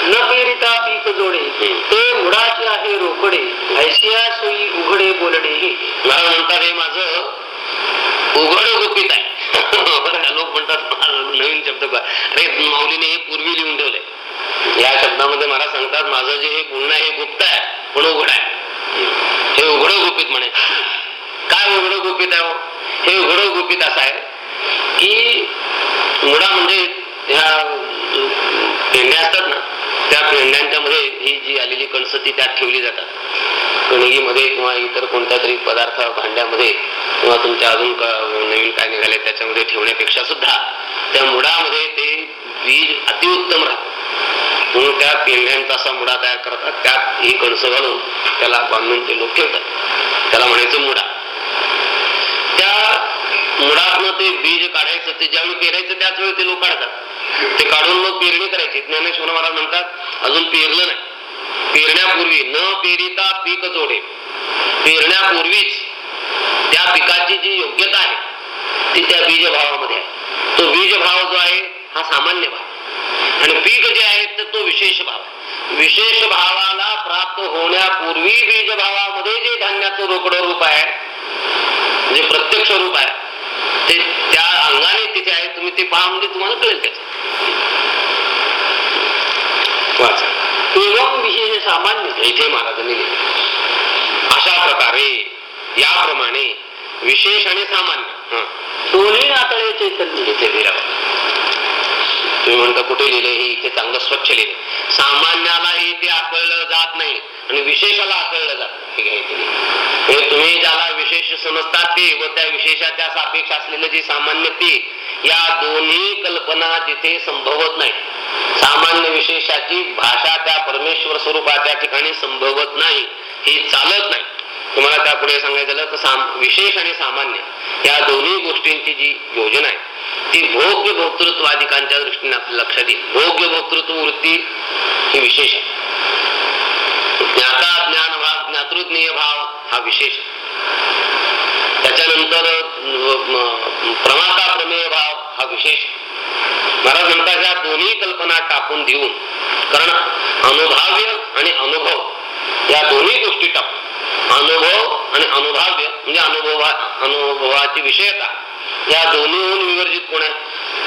न पेरिता पीक जोडे ते मुळाचे आहे रोकडे ऐशिया सोयी उघडे बोलणे हे महाराज म्हणतात हे माझं उघड गुपित आहे? *laughs* लोक म्हणतात नवीन शब्द अरे माऊलीने हे पूर्वी लिहून ठेवले या शब्दामध्ये मला सांगतात माझं जे हे गुन्हा आहे हे गुप्त आहे. पण उघड आहे. हे उघड गुपित म्हणे. काय उघड गुपित आहे हो? हे? उघड गुपित असं आहे की मुळा म्हणजे ह्या पेंड्या असतात ना त्या पेंड्यांच्यामध्ये ही जी आलेली कणसं ती त्यात ठेवली जातात. कणगीमध्ये किंवा इतर कोणत्या तरी पदार्थ भांड्यामध्ये किंवा तुमच्या अजून नवीन काय निघाले त्याच्यामध्ये ठेवण्यापेक्षा सुद्धा त्या मुळामध्ये ते बीज अतिउत्तम राहतं. म्हणून त्या पेंढ्यांचा असा मुडा तयार करतात. त्यात ही कणसं घालून त्याला बांधून ते लोक ठेवतात. त्याला म्हणायचं मुडा. त्या मुळातनं ते बीज काढायचं ते ज्यावेळी पेरायचं त्याच वेळी ते लोक काढतात. ते काढून मग पेरणी करायची. ज्ञानेश्वर महाराज म्हणतात अजून पेरलं नाही. पेरण्यापूर्वी न पेरिता पीक जोडे. पेरण्यापूर्वीच त्या पिकाची जी योग्यता आहे ती त्या बीज भावामध्ये आहे. तो बीज भाव जो आहे हा सामान्य भाव. आणि पीक जे आहे तर तो विशेष भाव विशेष भावाला प्राप्त होण्यापूर्वी बीज भावामध्ये जे धान्याचं रोकड रूप आहे जे प्रत्यक्ष रूप आहे अंगाने तिथे आहे तुम्ही ते पहा म्हणजे तुम्हाला कळेल त्याचं. विशेष सामान्य इथे महाराजांनी लिहिले. अशा प्रकारे याप्रमाणे विशेष आणि सामान्य. हं. दोन्ही नातळे चैतन्य. इथे लिहिलं. तुम्ही म्हणता कुठे लिहिले हे? इथे चांगलं स्वच्छ लिहिले सामान्यालाही ते आकळलं जात नाही आणि विशेषाला आकळलं जात हे तुम्ही ज्याला विशेष समजतात ते व त्या विशेषाच्या सापेक्ष असलेलं जे सामान्य ते या दोन्ही कल्पना जिथे संभवत नाही. सामान्य विशेषाची भाषा त्या परमेश्वर स्वरूपाच्या ठिकाणी संभवत नाही. ही चालत नाही. तुम्हाला त्या पुढे सांगायचं झालं तर साम- विशेष आणि सामान्य या दोन्ही गोष्टींची जी योजना आहे ती भोग्य भोक्तृत्वाधिकांच्या दृष्टीने आपल्या लक्षात येईल. भोग्य भोक्तृत्व वृत्ती ही विशेष आहे. ज्ञाता ज्ञान भाव ज्ञातृज्ञेय भाव हा विशेष त्याच्यानंतर प्रमाता प्रमेय भाव हा विशेष महाराज म्हणतात ह्या दोन्ही कल्पना टाकून देऊन कारण अनुभाव्य आणि अनुभव या दोन्ही गोष्टी टाकून अनुभव आणि अनुभाव्य म्हणजे अनुभवा अनुभवाची विषयता. या दोन्हीहून विवर्जित कोण आहे?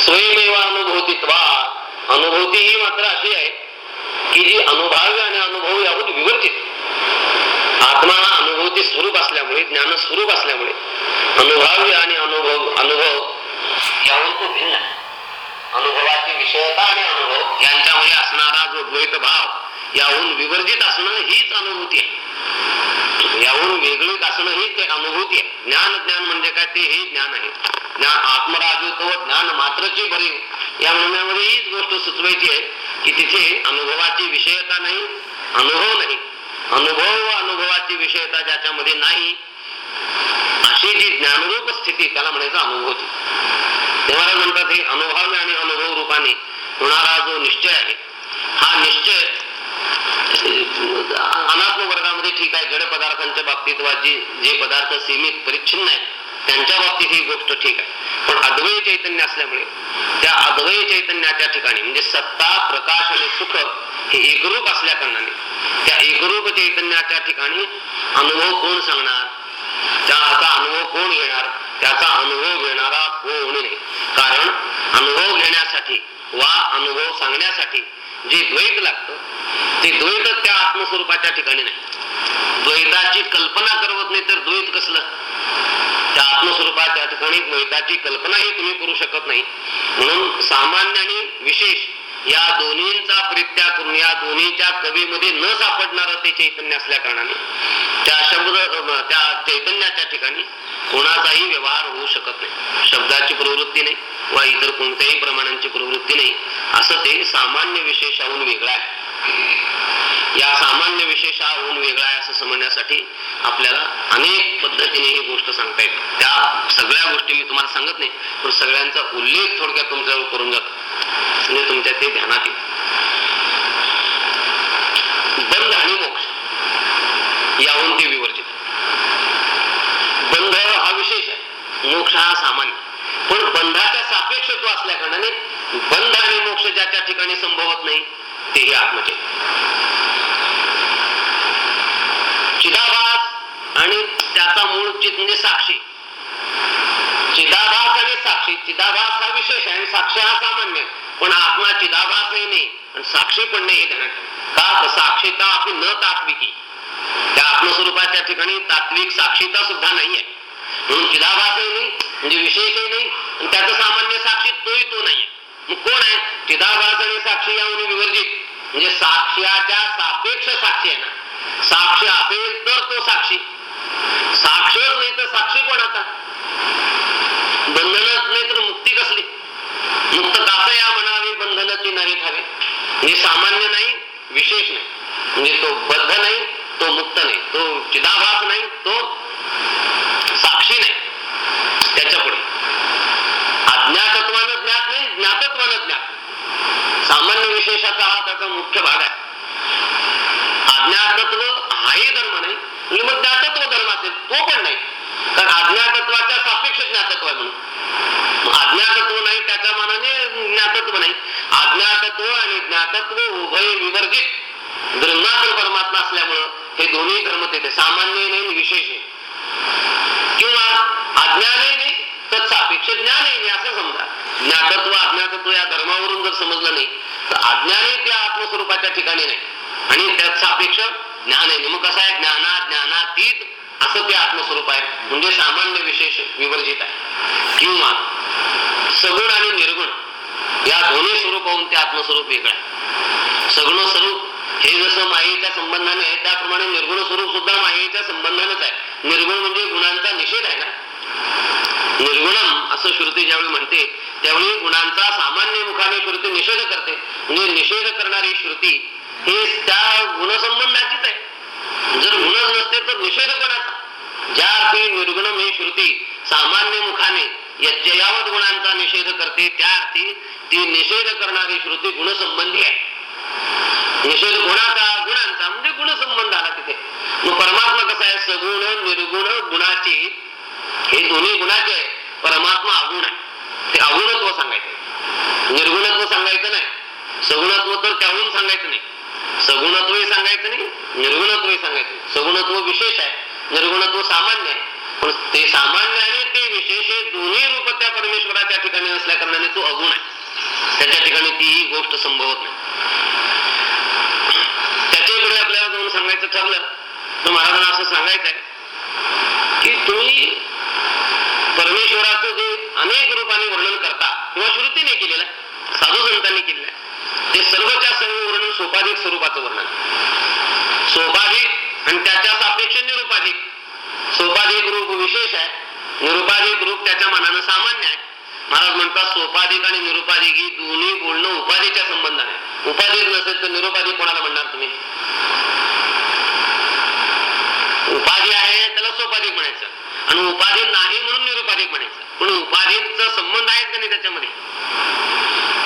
स्वयमेव अनुभूतित्वा. अनुभूती ही मात्र अशी आहे की जी अनुभाव्य आणि अनुभव याहून विवर्जित. आत्मा हा अनुभूती स्वरूप असल्यामुळे ज्ञान स्वरूप असल्यामुळे अनुभाव्य आणि अनुभव अनुभव याहून तो भिन्न अनुभवाची विषयता आणि अनुभव यांच्यामध्ये असणारा जो द्वैत भाव याहून विवर्जित असणं हीच अनुभूती आहे. यावरून वेगळीच असणं ही ते अनुभूती आहे. ज्ञान ज्ञान म्हणजे काय ते हे ज्ञान आहे. ज्ञान आत्मराजत्व ज्ञान मात्रची भरीव या म्हणण्यामध्ये हीच गोष्ट सुचवायची आहे की तिथे अनुभवाची विषयता नाही अनुभव नाही. अनुभव व अनुभवाची विषयता ज्याच्यामध्ये नाही अशी जी ज्ञानरूप स्थिती त्याला म्हणायचं अनुभवती तेव्हा म्हणतात हे अनुभव आणि अनुभव रूपाने होणारा जो निश्चय आहे हा निश्चय अनात्म वर्गामध्ये ठीक आहे जड पदार्थांच्या बाबतीत वा जे जे पदार्थ सीमित परिच्छिन्न आहेत त्यांच्या बाबतीत ही गोष्ट ठीक आहे. पण अद्वैय चैतन्य असल्यामुळे त्या अद्वैय चैतन्याच्या ठिकाणी म्हणजे सत्ता प्रकाश आणि सुख हे एकरूप असल्या कारणाने त्या एकरूप चैतन्याच्या ठिकाणी अनुभव कोण सांगणार? त्याचा अनुभव कोण घेणार? त्याचा अनुभव घेणारा कोण नाही? कारण अनुभव घेण्यासाठी वा अनुभव सांगण्यासाठी जे द्वैत लागतं ते द्वैत त्या आत्मस्वरूपाच्या ठिकाणी नाही. द्वैताची कल्पना करवत नाही तर द्वैत कसलं? त्या आत्मस्वरूपाच्या ठिकाणी द्वैताची कल्पनाही तुम्ही करू शकत नाही. म्हणून सामान्य आणि विशेष या दोन्हींचा परित्याग करून या दोन्हीच्या कवीमध्ये न सापडणार ते चैतन्य असल्या कारणाने. त्या शब्द त्या चैतन्याच्या ठिकाणी कोणाचाही व्यवहार होऊ शकत नाही. शब्दाची प्रवृत्ती नाही वा इतर कोणत्याही प्रमाणांची प्रवृत्ती नाही. असं ते सामान्य विशेषाहून वेगळं आहे. या सामान्य विशेषाहून वेगळा आहे असं समजण्यासाठी आपल्याला अनेक पद्धतीने ही गोष्ट सांगता येते त्या सगळ्या गोष्टी मी तुम्हाला सांगत नाही पण सगळ्यांचा उल्लेख थोडक्यात तुमच्यावर करून जातो. म्हणजे तुमच्या ते ध्यानात येईल. बंध आणि मोक्ष याहून ते विवर्जित. बंध हा विशेष आहे. मोक्ष हा सामान्य. पण बंधाचा सापेक्षत्व असल्या कारणाने बंध आणि मोक्ष ज्याच्या ठिकाणी संभवत नाही तेही आत्मचे चिदाभास आणि त्याचा मूळ चित म्हणजे साक्षी. चिदाभास आणि साक्षी चिदाभास हा विशेष आहे आणि साक्षी हा सामान्य पण आत्मा चिदाभासही नाही आणि साक्षी पण नाही हे का? तर साक्षीता आपली न तात्विकी. त्या आत्मस्वरूपाच्या ठिकाणी तात्विक साक्षीता सुद्धा नाहीये. म्हणून चिदाभासही नाही म्हणजे विशेषही नाही आणि त्याचं सामान्य साक्षी तोही तो नाहीये. कोण आहे? चिदाभास आणि साक्षी याहून विवर्जित म्हणजे साक्ष्याच्या सापेक्ष साक्षी आहे ना. साक्ष असेल तर तो साक्षी. साक्षर नाही तर साक्षी कोणाचा बंधनच नाही तर मुक्ती कसली? मुक्त कास या म्हणावी बंधनाची नाही ठावे. म्हणजे सामान्य नाही विशेष नाही. म्हणजे तो बद्ध नाही तो मुक्त नाही. तो चिदाभास नाही तो साक्षी नाही. त्याच्या पुढे अज्ञातत्वानं ज्ञात नाही ज्ञातत्वानं ज्ञात सामान्य विशेषाचा हा त्याचा मुख्य भाग आहे. अज्ञातत्व हाही धर्म नाही आणि मग ज्ञातत्व धर्म असेल तो पण नाही. कारण अज्ञातत्वाच्या सापेक्ष ज्ञातत्व आहे म्हणून. अज्ञातत्व नाही त्याच्या मनाने ज्ञातत्व नाही. अज्ञातत्व आणि ज्ञातत्व उभय विवर्जित. ब्रह्माकर परमात्मा असल्यामुळं हे दोन्ही धर्म तिथे सामान्य नाही विशेष आहे किंवा अज्ञानही नाही तर सापेक्ष ज्ञानही नाही असं समजा. ज्ञातत्व अज्ञातत्व या धर्मावरून जर समजलं नाही तर अज्ञानही त्या आत्मस्वरूपाच्या ठिकाणी नाही. आणि त्यात सापेक्ष ज्ञान आहे. मग कसं आहे? ज्ञाना ज्ञानातीत असं ते आत्मस्वरूप आहे. म्हणजे सामान्य विशेष विवर्जित आहे. किंवा सगुण आणि निर्गुण या दोन्ही स्वरूपाहून ते आत्मस्वरूप वेगळं आहे. सगुण स्वरूप हे जसं मायेच्या संबंधाने आहे त्याप्रमाणे निर्गुण स्वरूप सुद्धा मायेच्या संबंधानेच आहे. निर्गुण म्हणजे गुणांचा निषेध आहे ना? निर्गुणम असं श्रुती ज्यावेळी म्हणते त्यावेळी गुणांचा सामान्य मुखाने श्रुती निषेध करते. म्हणजे निषेध करणारी श्रुती हे त्या गुणसंबंधाचीच आहे. जर गुणच नसते तर निषेध कोणाचा? ज्या अर्थी निर्गुणम ही श्रुती सामान्य मुखाने यज्ञयावत गुणांचा निषेध करते त्या अर्थी ती निषेध करणारी श्रुती गुणसंबंधी आहे. निषेध गुणाचा गुणांचा. म्हणजे गुणसंबंध आला तिथे. मग परमात्मा कसा आहे? सगुण निर्गुण गुणाची हे दोन्ही गुणाचे आहे परमात्मा अगुण आहे. ते अगुणत्व सांगायचं निर्गुणत्व सांगायचं नाही. सगुणत्व तर त्याहून सांगायचं नाही. सगुणत्वही सांगायचं नाही निर्गुणत्वही सांगायचं सगुणत्व विशेष आहे. निर्गुणत्व सामान्य आहे. पण ते सामान्य आणि ते विशेष हे दोन्ही रूप त्या परमेश्वराच्या ठिकाणी असल्या कारणाने तो अगुण आहे. त्याच्या ठिकाणी तीही गोष्ट संभवत नाही. त्याच्या आपल्याला जाऊन सांगायचं ठरलं तर महाराजांना असं सांगायचं आहे की तुम्ही ईश्वराचं जे अनेक रूपाने वर्णन करता किंवा श्रुतीने केलेलं आहे साधू संतांनी केलेलं ते सर्वच्या सर्व वर्णन सोपाधिक स्वरूपाचं वर्णन. सोपाधिक आणि त्याच्या सापेक्ष निरुपाधिक सोपाधिक रूप विशेष आहे निरुपाधिक रूप त्याच्या मनानं सामान्य आहे. महाराज म्हणतात सोपाधिक आणि निरुपाधिक ही दोन्ही बोलणं उपाधीच्या संबंधाने उपाधिक नसेल तर निरुपाधिक कोणाला म्हणणार तुम्ही? उपाधी आहे त्याला सोपाधिक म्हणायचं. आणि उपाधी नाही म्हणून निरुपाधिक म्हणायचं पण उपाधीचा संबंध आहे का नाही त्याच्यामध्ये?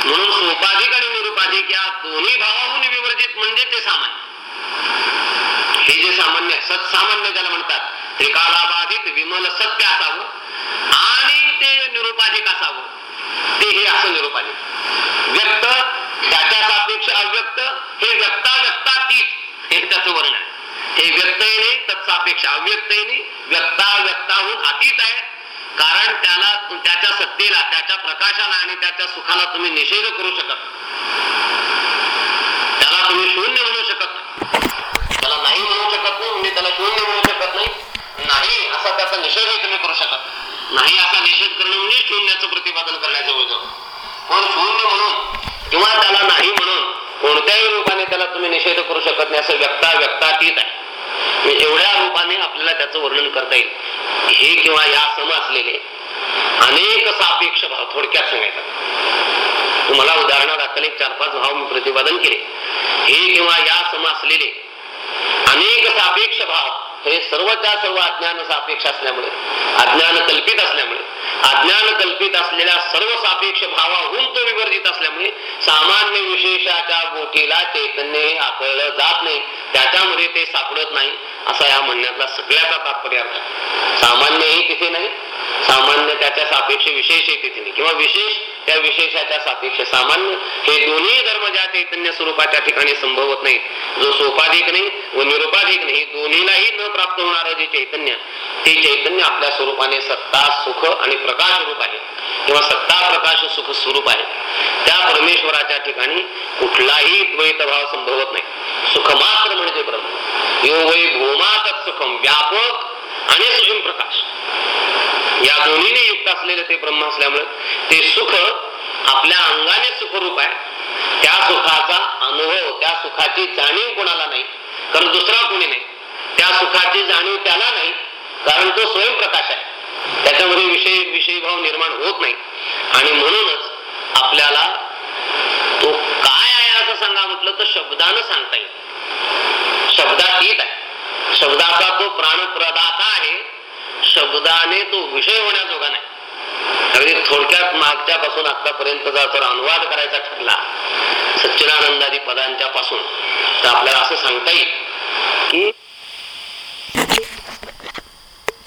म्हणून सोपाधिक आणि निरुपाधिक या दोन्ही भावाहून विवर्जित म्हणजे ते सामान्य. हे जे सामान्य सत्सामान्य ज्याला म्हणतात त्रिकालाबाधित विमल सत्य असावं आणि ते निरुपाधिक असावं ते हे असं निरुपाधिक. व्यक्त त्याच्या सापेक्ष अव्यक्त हे व्यक्ता व्यक्ता तीच हे त्याचं वर्णन हे व्यक्त येणे तत्सापेक्ष अव्यक्त येणे व्यक्ता व्यक्ताहून अतीत आहे कारण त्याला त्याच्या सत्तेला त्याच्या प्रकाशाला आणि त्याच्या सुखाला तुम्ही निषेध करू शकत त्याला तुम्ही शून्य म्हणू शकत त्याला नाही म्हणू शकत नाही म्हणजे त्याला शून्य म्हणू शकत नाही. नाही असा त्याचा निषेधही तुम्ही करू शकत नाही. असा निषेध करणे म्हणजे शून्याचं प्रतिपादन करण्याचं वजन. पण शून्य म्हणून किंवा त्याला नाही म्हणून कोणत्याही रूपाने त्याला तुम्ही निषेध करू शकत नाही असं व्यक्ता व्यक्तातीत आहे एवढ्या रूपाने आपल्याला त्याचं वर्णन करता येईल. हे किंवा या सम असलेले अनेक सापेक्ष भाव थोडक्यात सांगायचा. तुम्हाला उदाहरणादाखल एक चार पाच भाव मी प्रतिपादन केले. हे किंवा या सम असलेले अनेक सापेक्ष भाव हे सर्वच्या सर्व अज्ञान सापेक्ष असल्यामुळे अज्ञान कल्पित असल्यामुळे अज्ञान कल्पित असलेल्या सर्व सापेक्ष भावाहून तो विवर्जित असल्यामुळे सामान्य विशेषाच्या गोटीला चैतन्य आकळलं जात नाही. त्याच्यामध्ये ते सापडत नाही. असा या म्हणण्यातला सगळ्याचा तात्पर्य अर्थ सामान्यही तिथे नाही. सामान्य त्याच्या सापेक्ष विशेषही तिथे नाही. किंवा विशेष त्या विशेषाच्या सापेक्ष सामान्य हे दोन्ही धर्म ज्या चैतन्य स्वरूपाच्या ठिकाणी संभवत नाही जो सोपाधिक नाही व निरुपाधिक नाही दोन्हीलाही न प्राप्त होणारं जे चैतन्य ते चैतन्य आपल्या स्वरूपाने सत्ता सुख आणि प्रकाश रूप आहे. किंवा सत्ता प्रकाश सुख स्वरूप आहे. त्या परमेश्वराच्या ठिकाणी कुठलाही द्वैतभाव संभवत नाही. सुख मात्र म्हणजे ब्रह्म. योग वै भूमातच सुखम व्यापक आणि सुखम प्रकाश. या दोन्हीने युक्त असलेले ते ब्रह्म असल्यामुळे ते सुख आपल्या अंगाने सुखरूप आहे. त्या सुखाचा अनुभव त्या सुखाची जाणीव कोणाला नाही कारण दुसरा कोणी नाही. त्या सुखाची जाणीव त्याला नाही कारण तो स्वयंप्रकाश आहे. त्याच्यामध्ये विषय विषयी भाव निर्माण होत नाही. आणि म्हणूनच आपल्याला तो काय आहे असं सांगा म्हटलं तर शब्दानं सांगता येईल. शब्दात येत आहे. शब्दाचा तो प्राणप्रदाता आहे. शब्दाने तो विषय होण्याजोगा नाही. अगदी थोडक्यात मागच्या पासून आतापर्यंतचा जर अनुवाद करायचा ठरला सच्चिदानंदादी पदांच्या पासून तर आपल्याला असं सांगता येईल की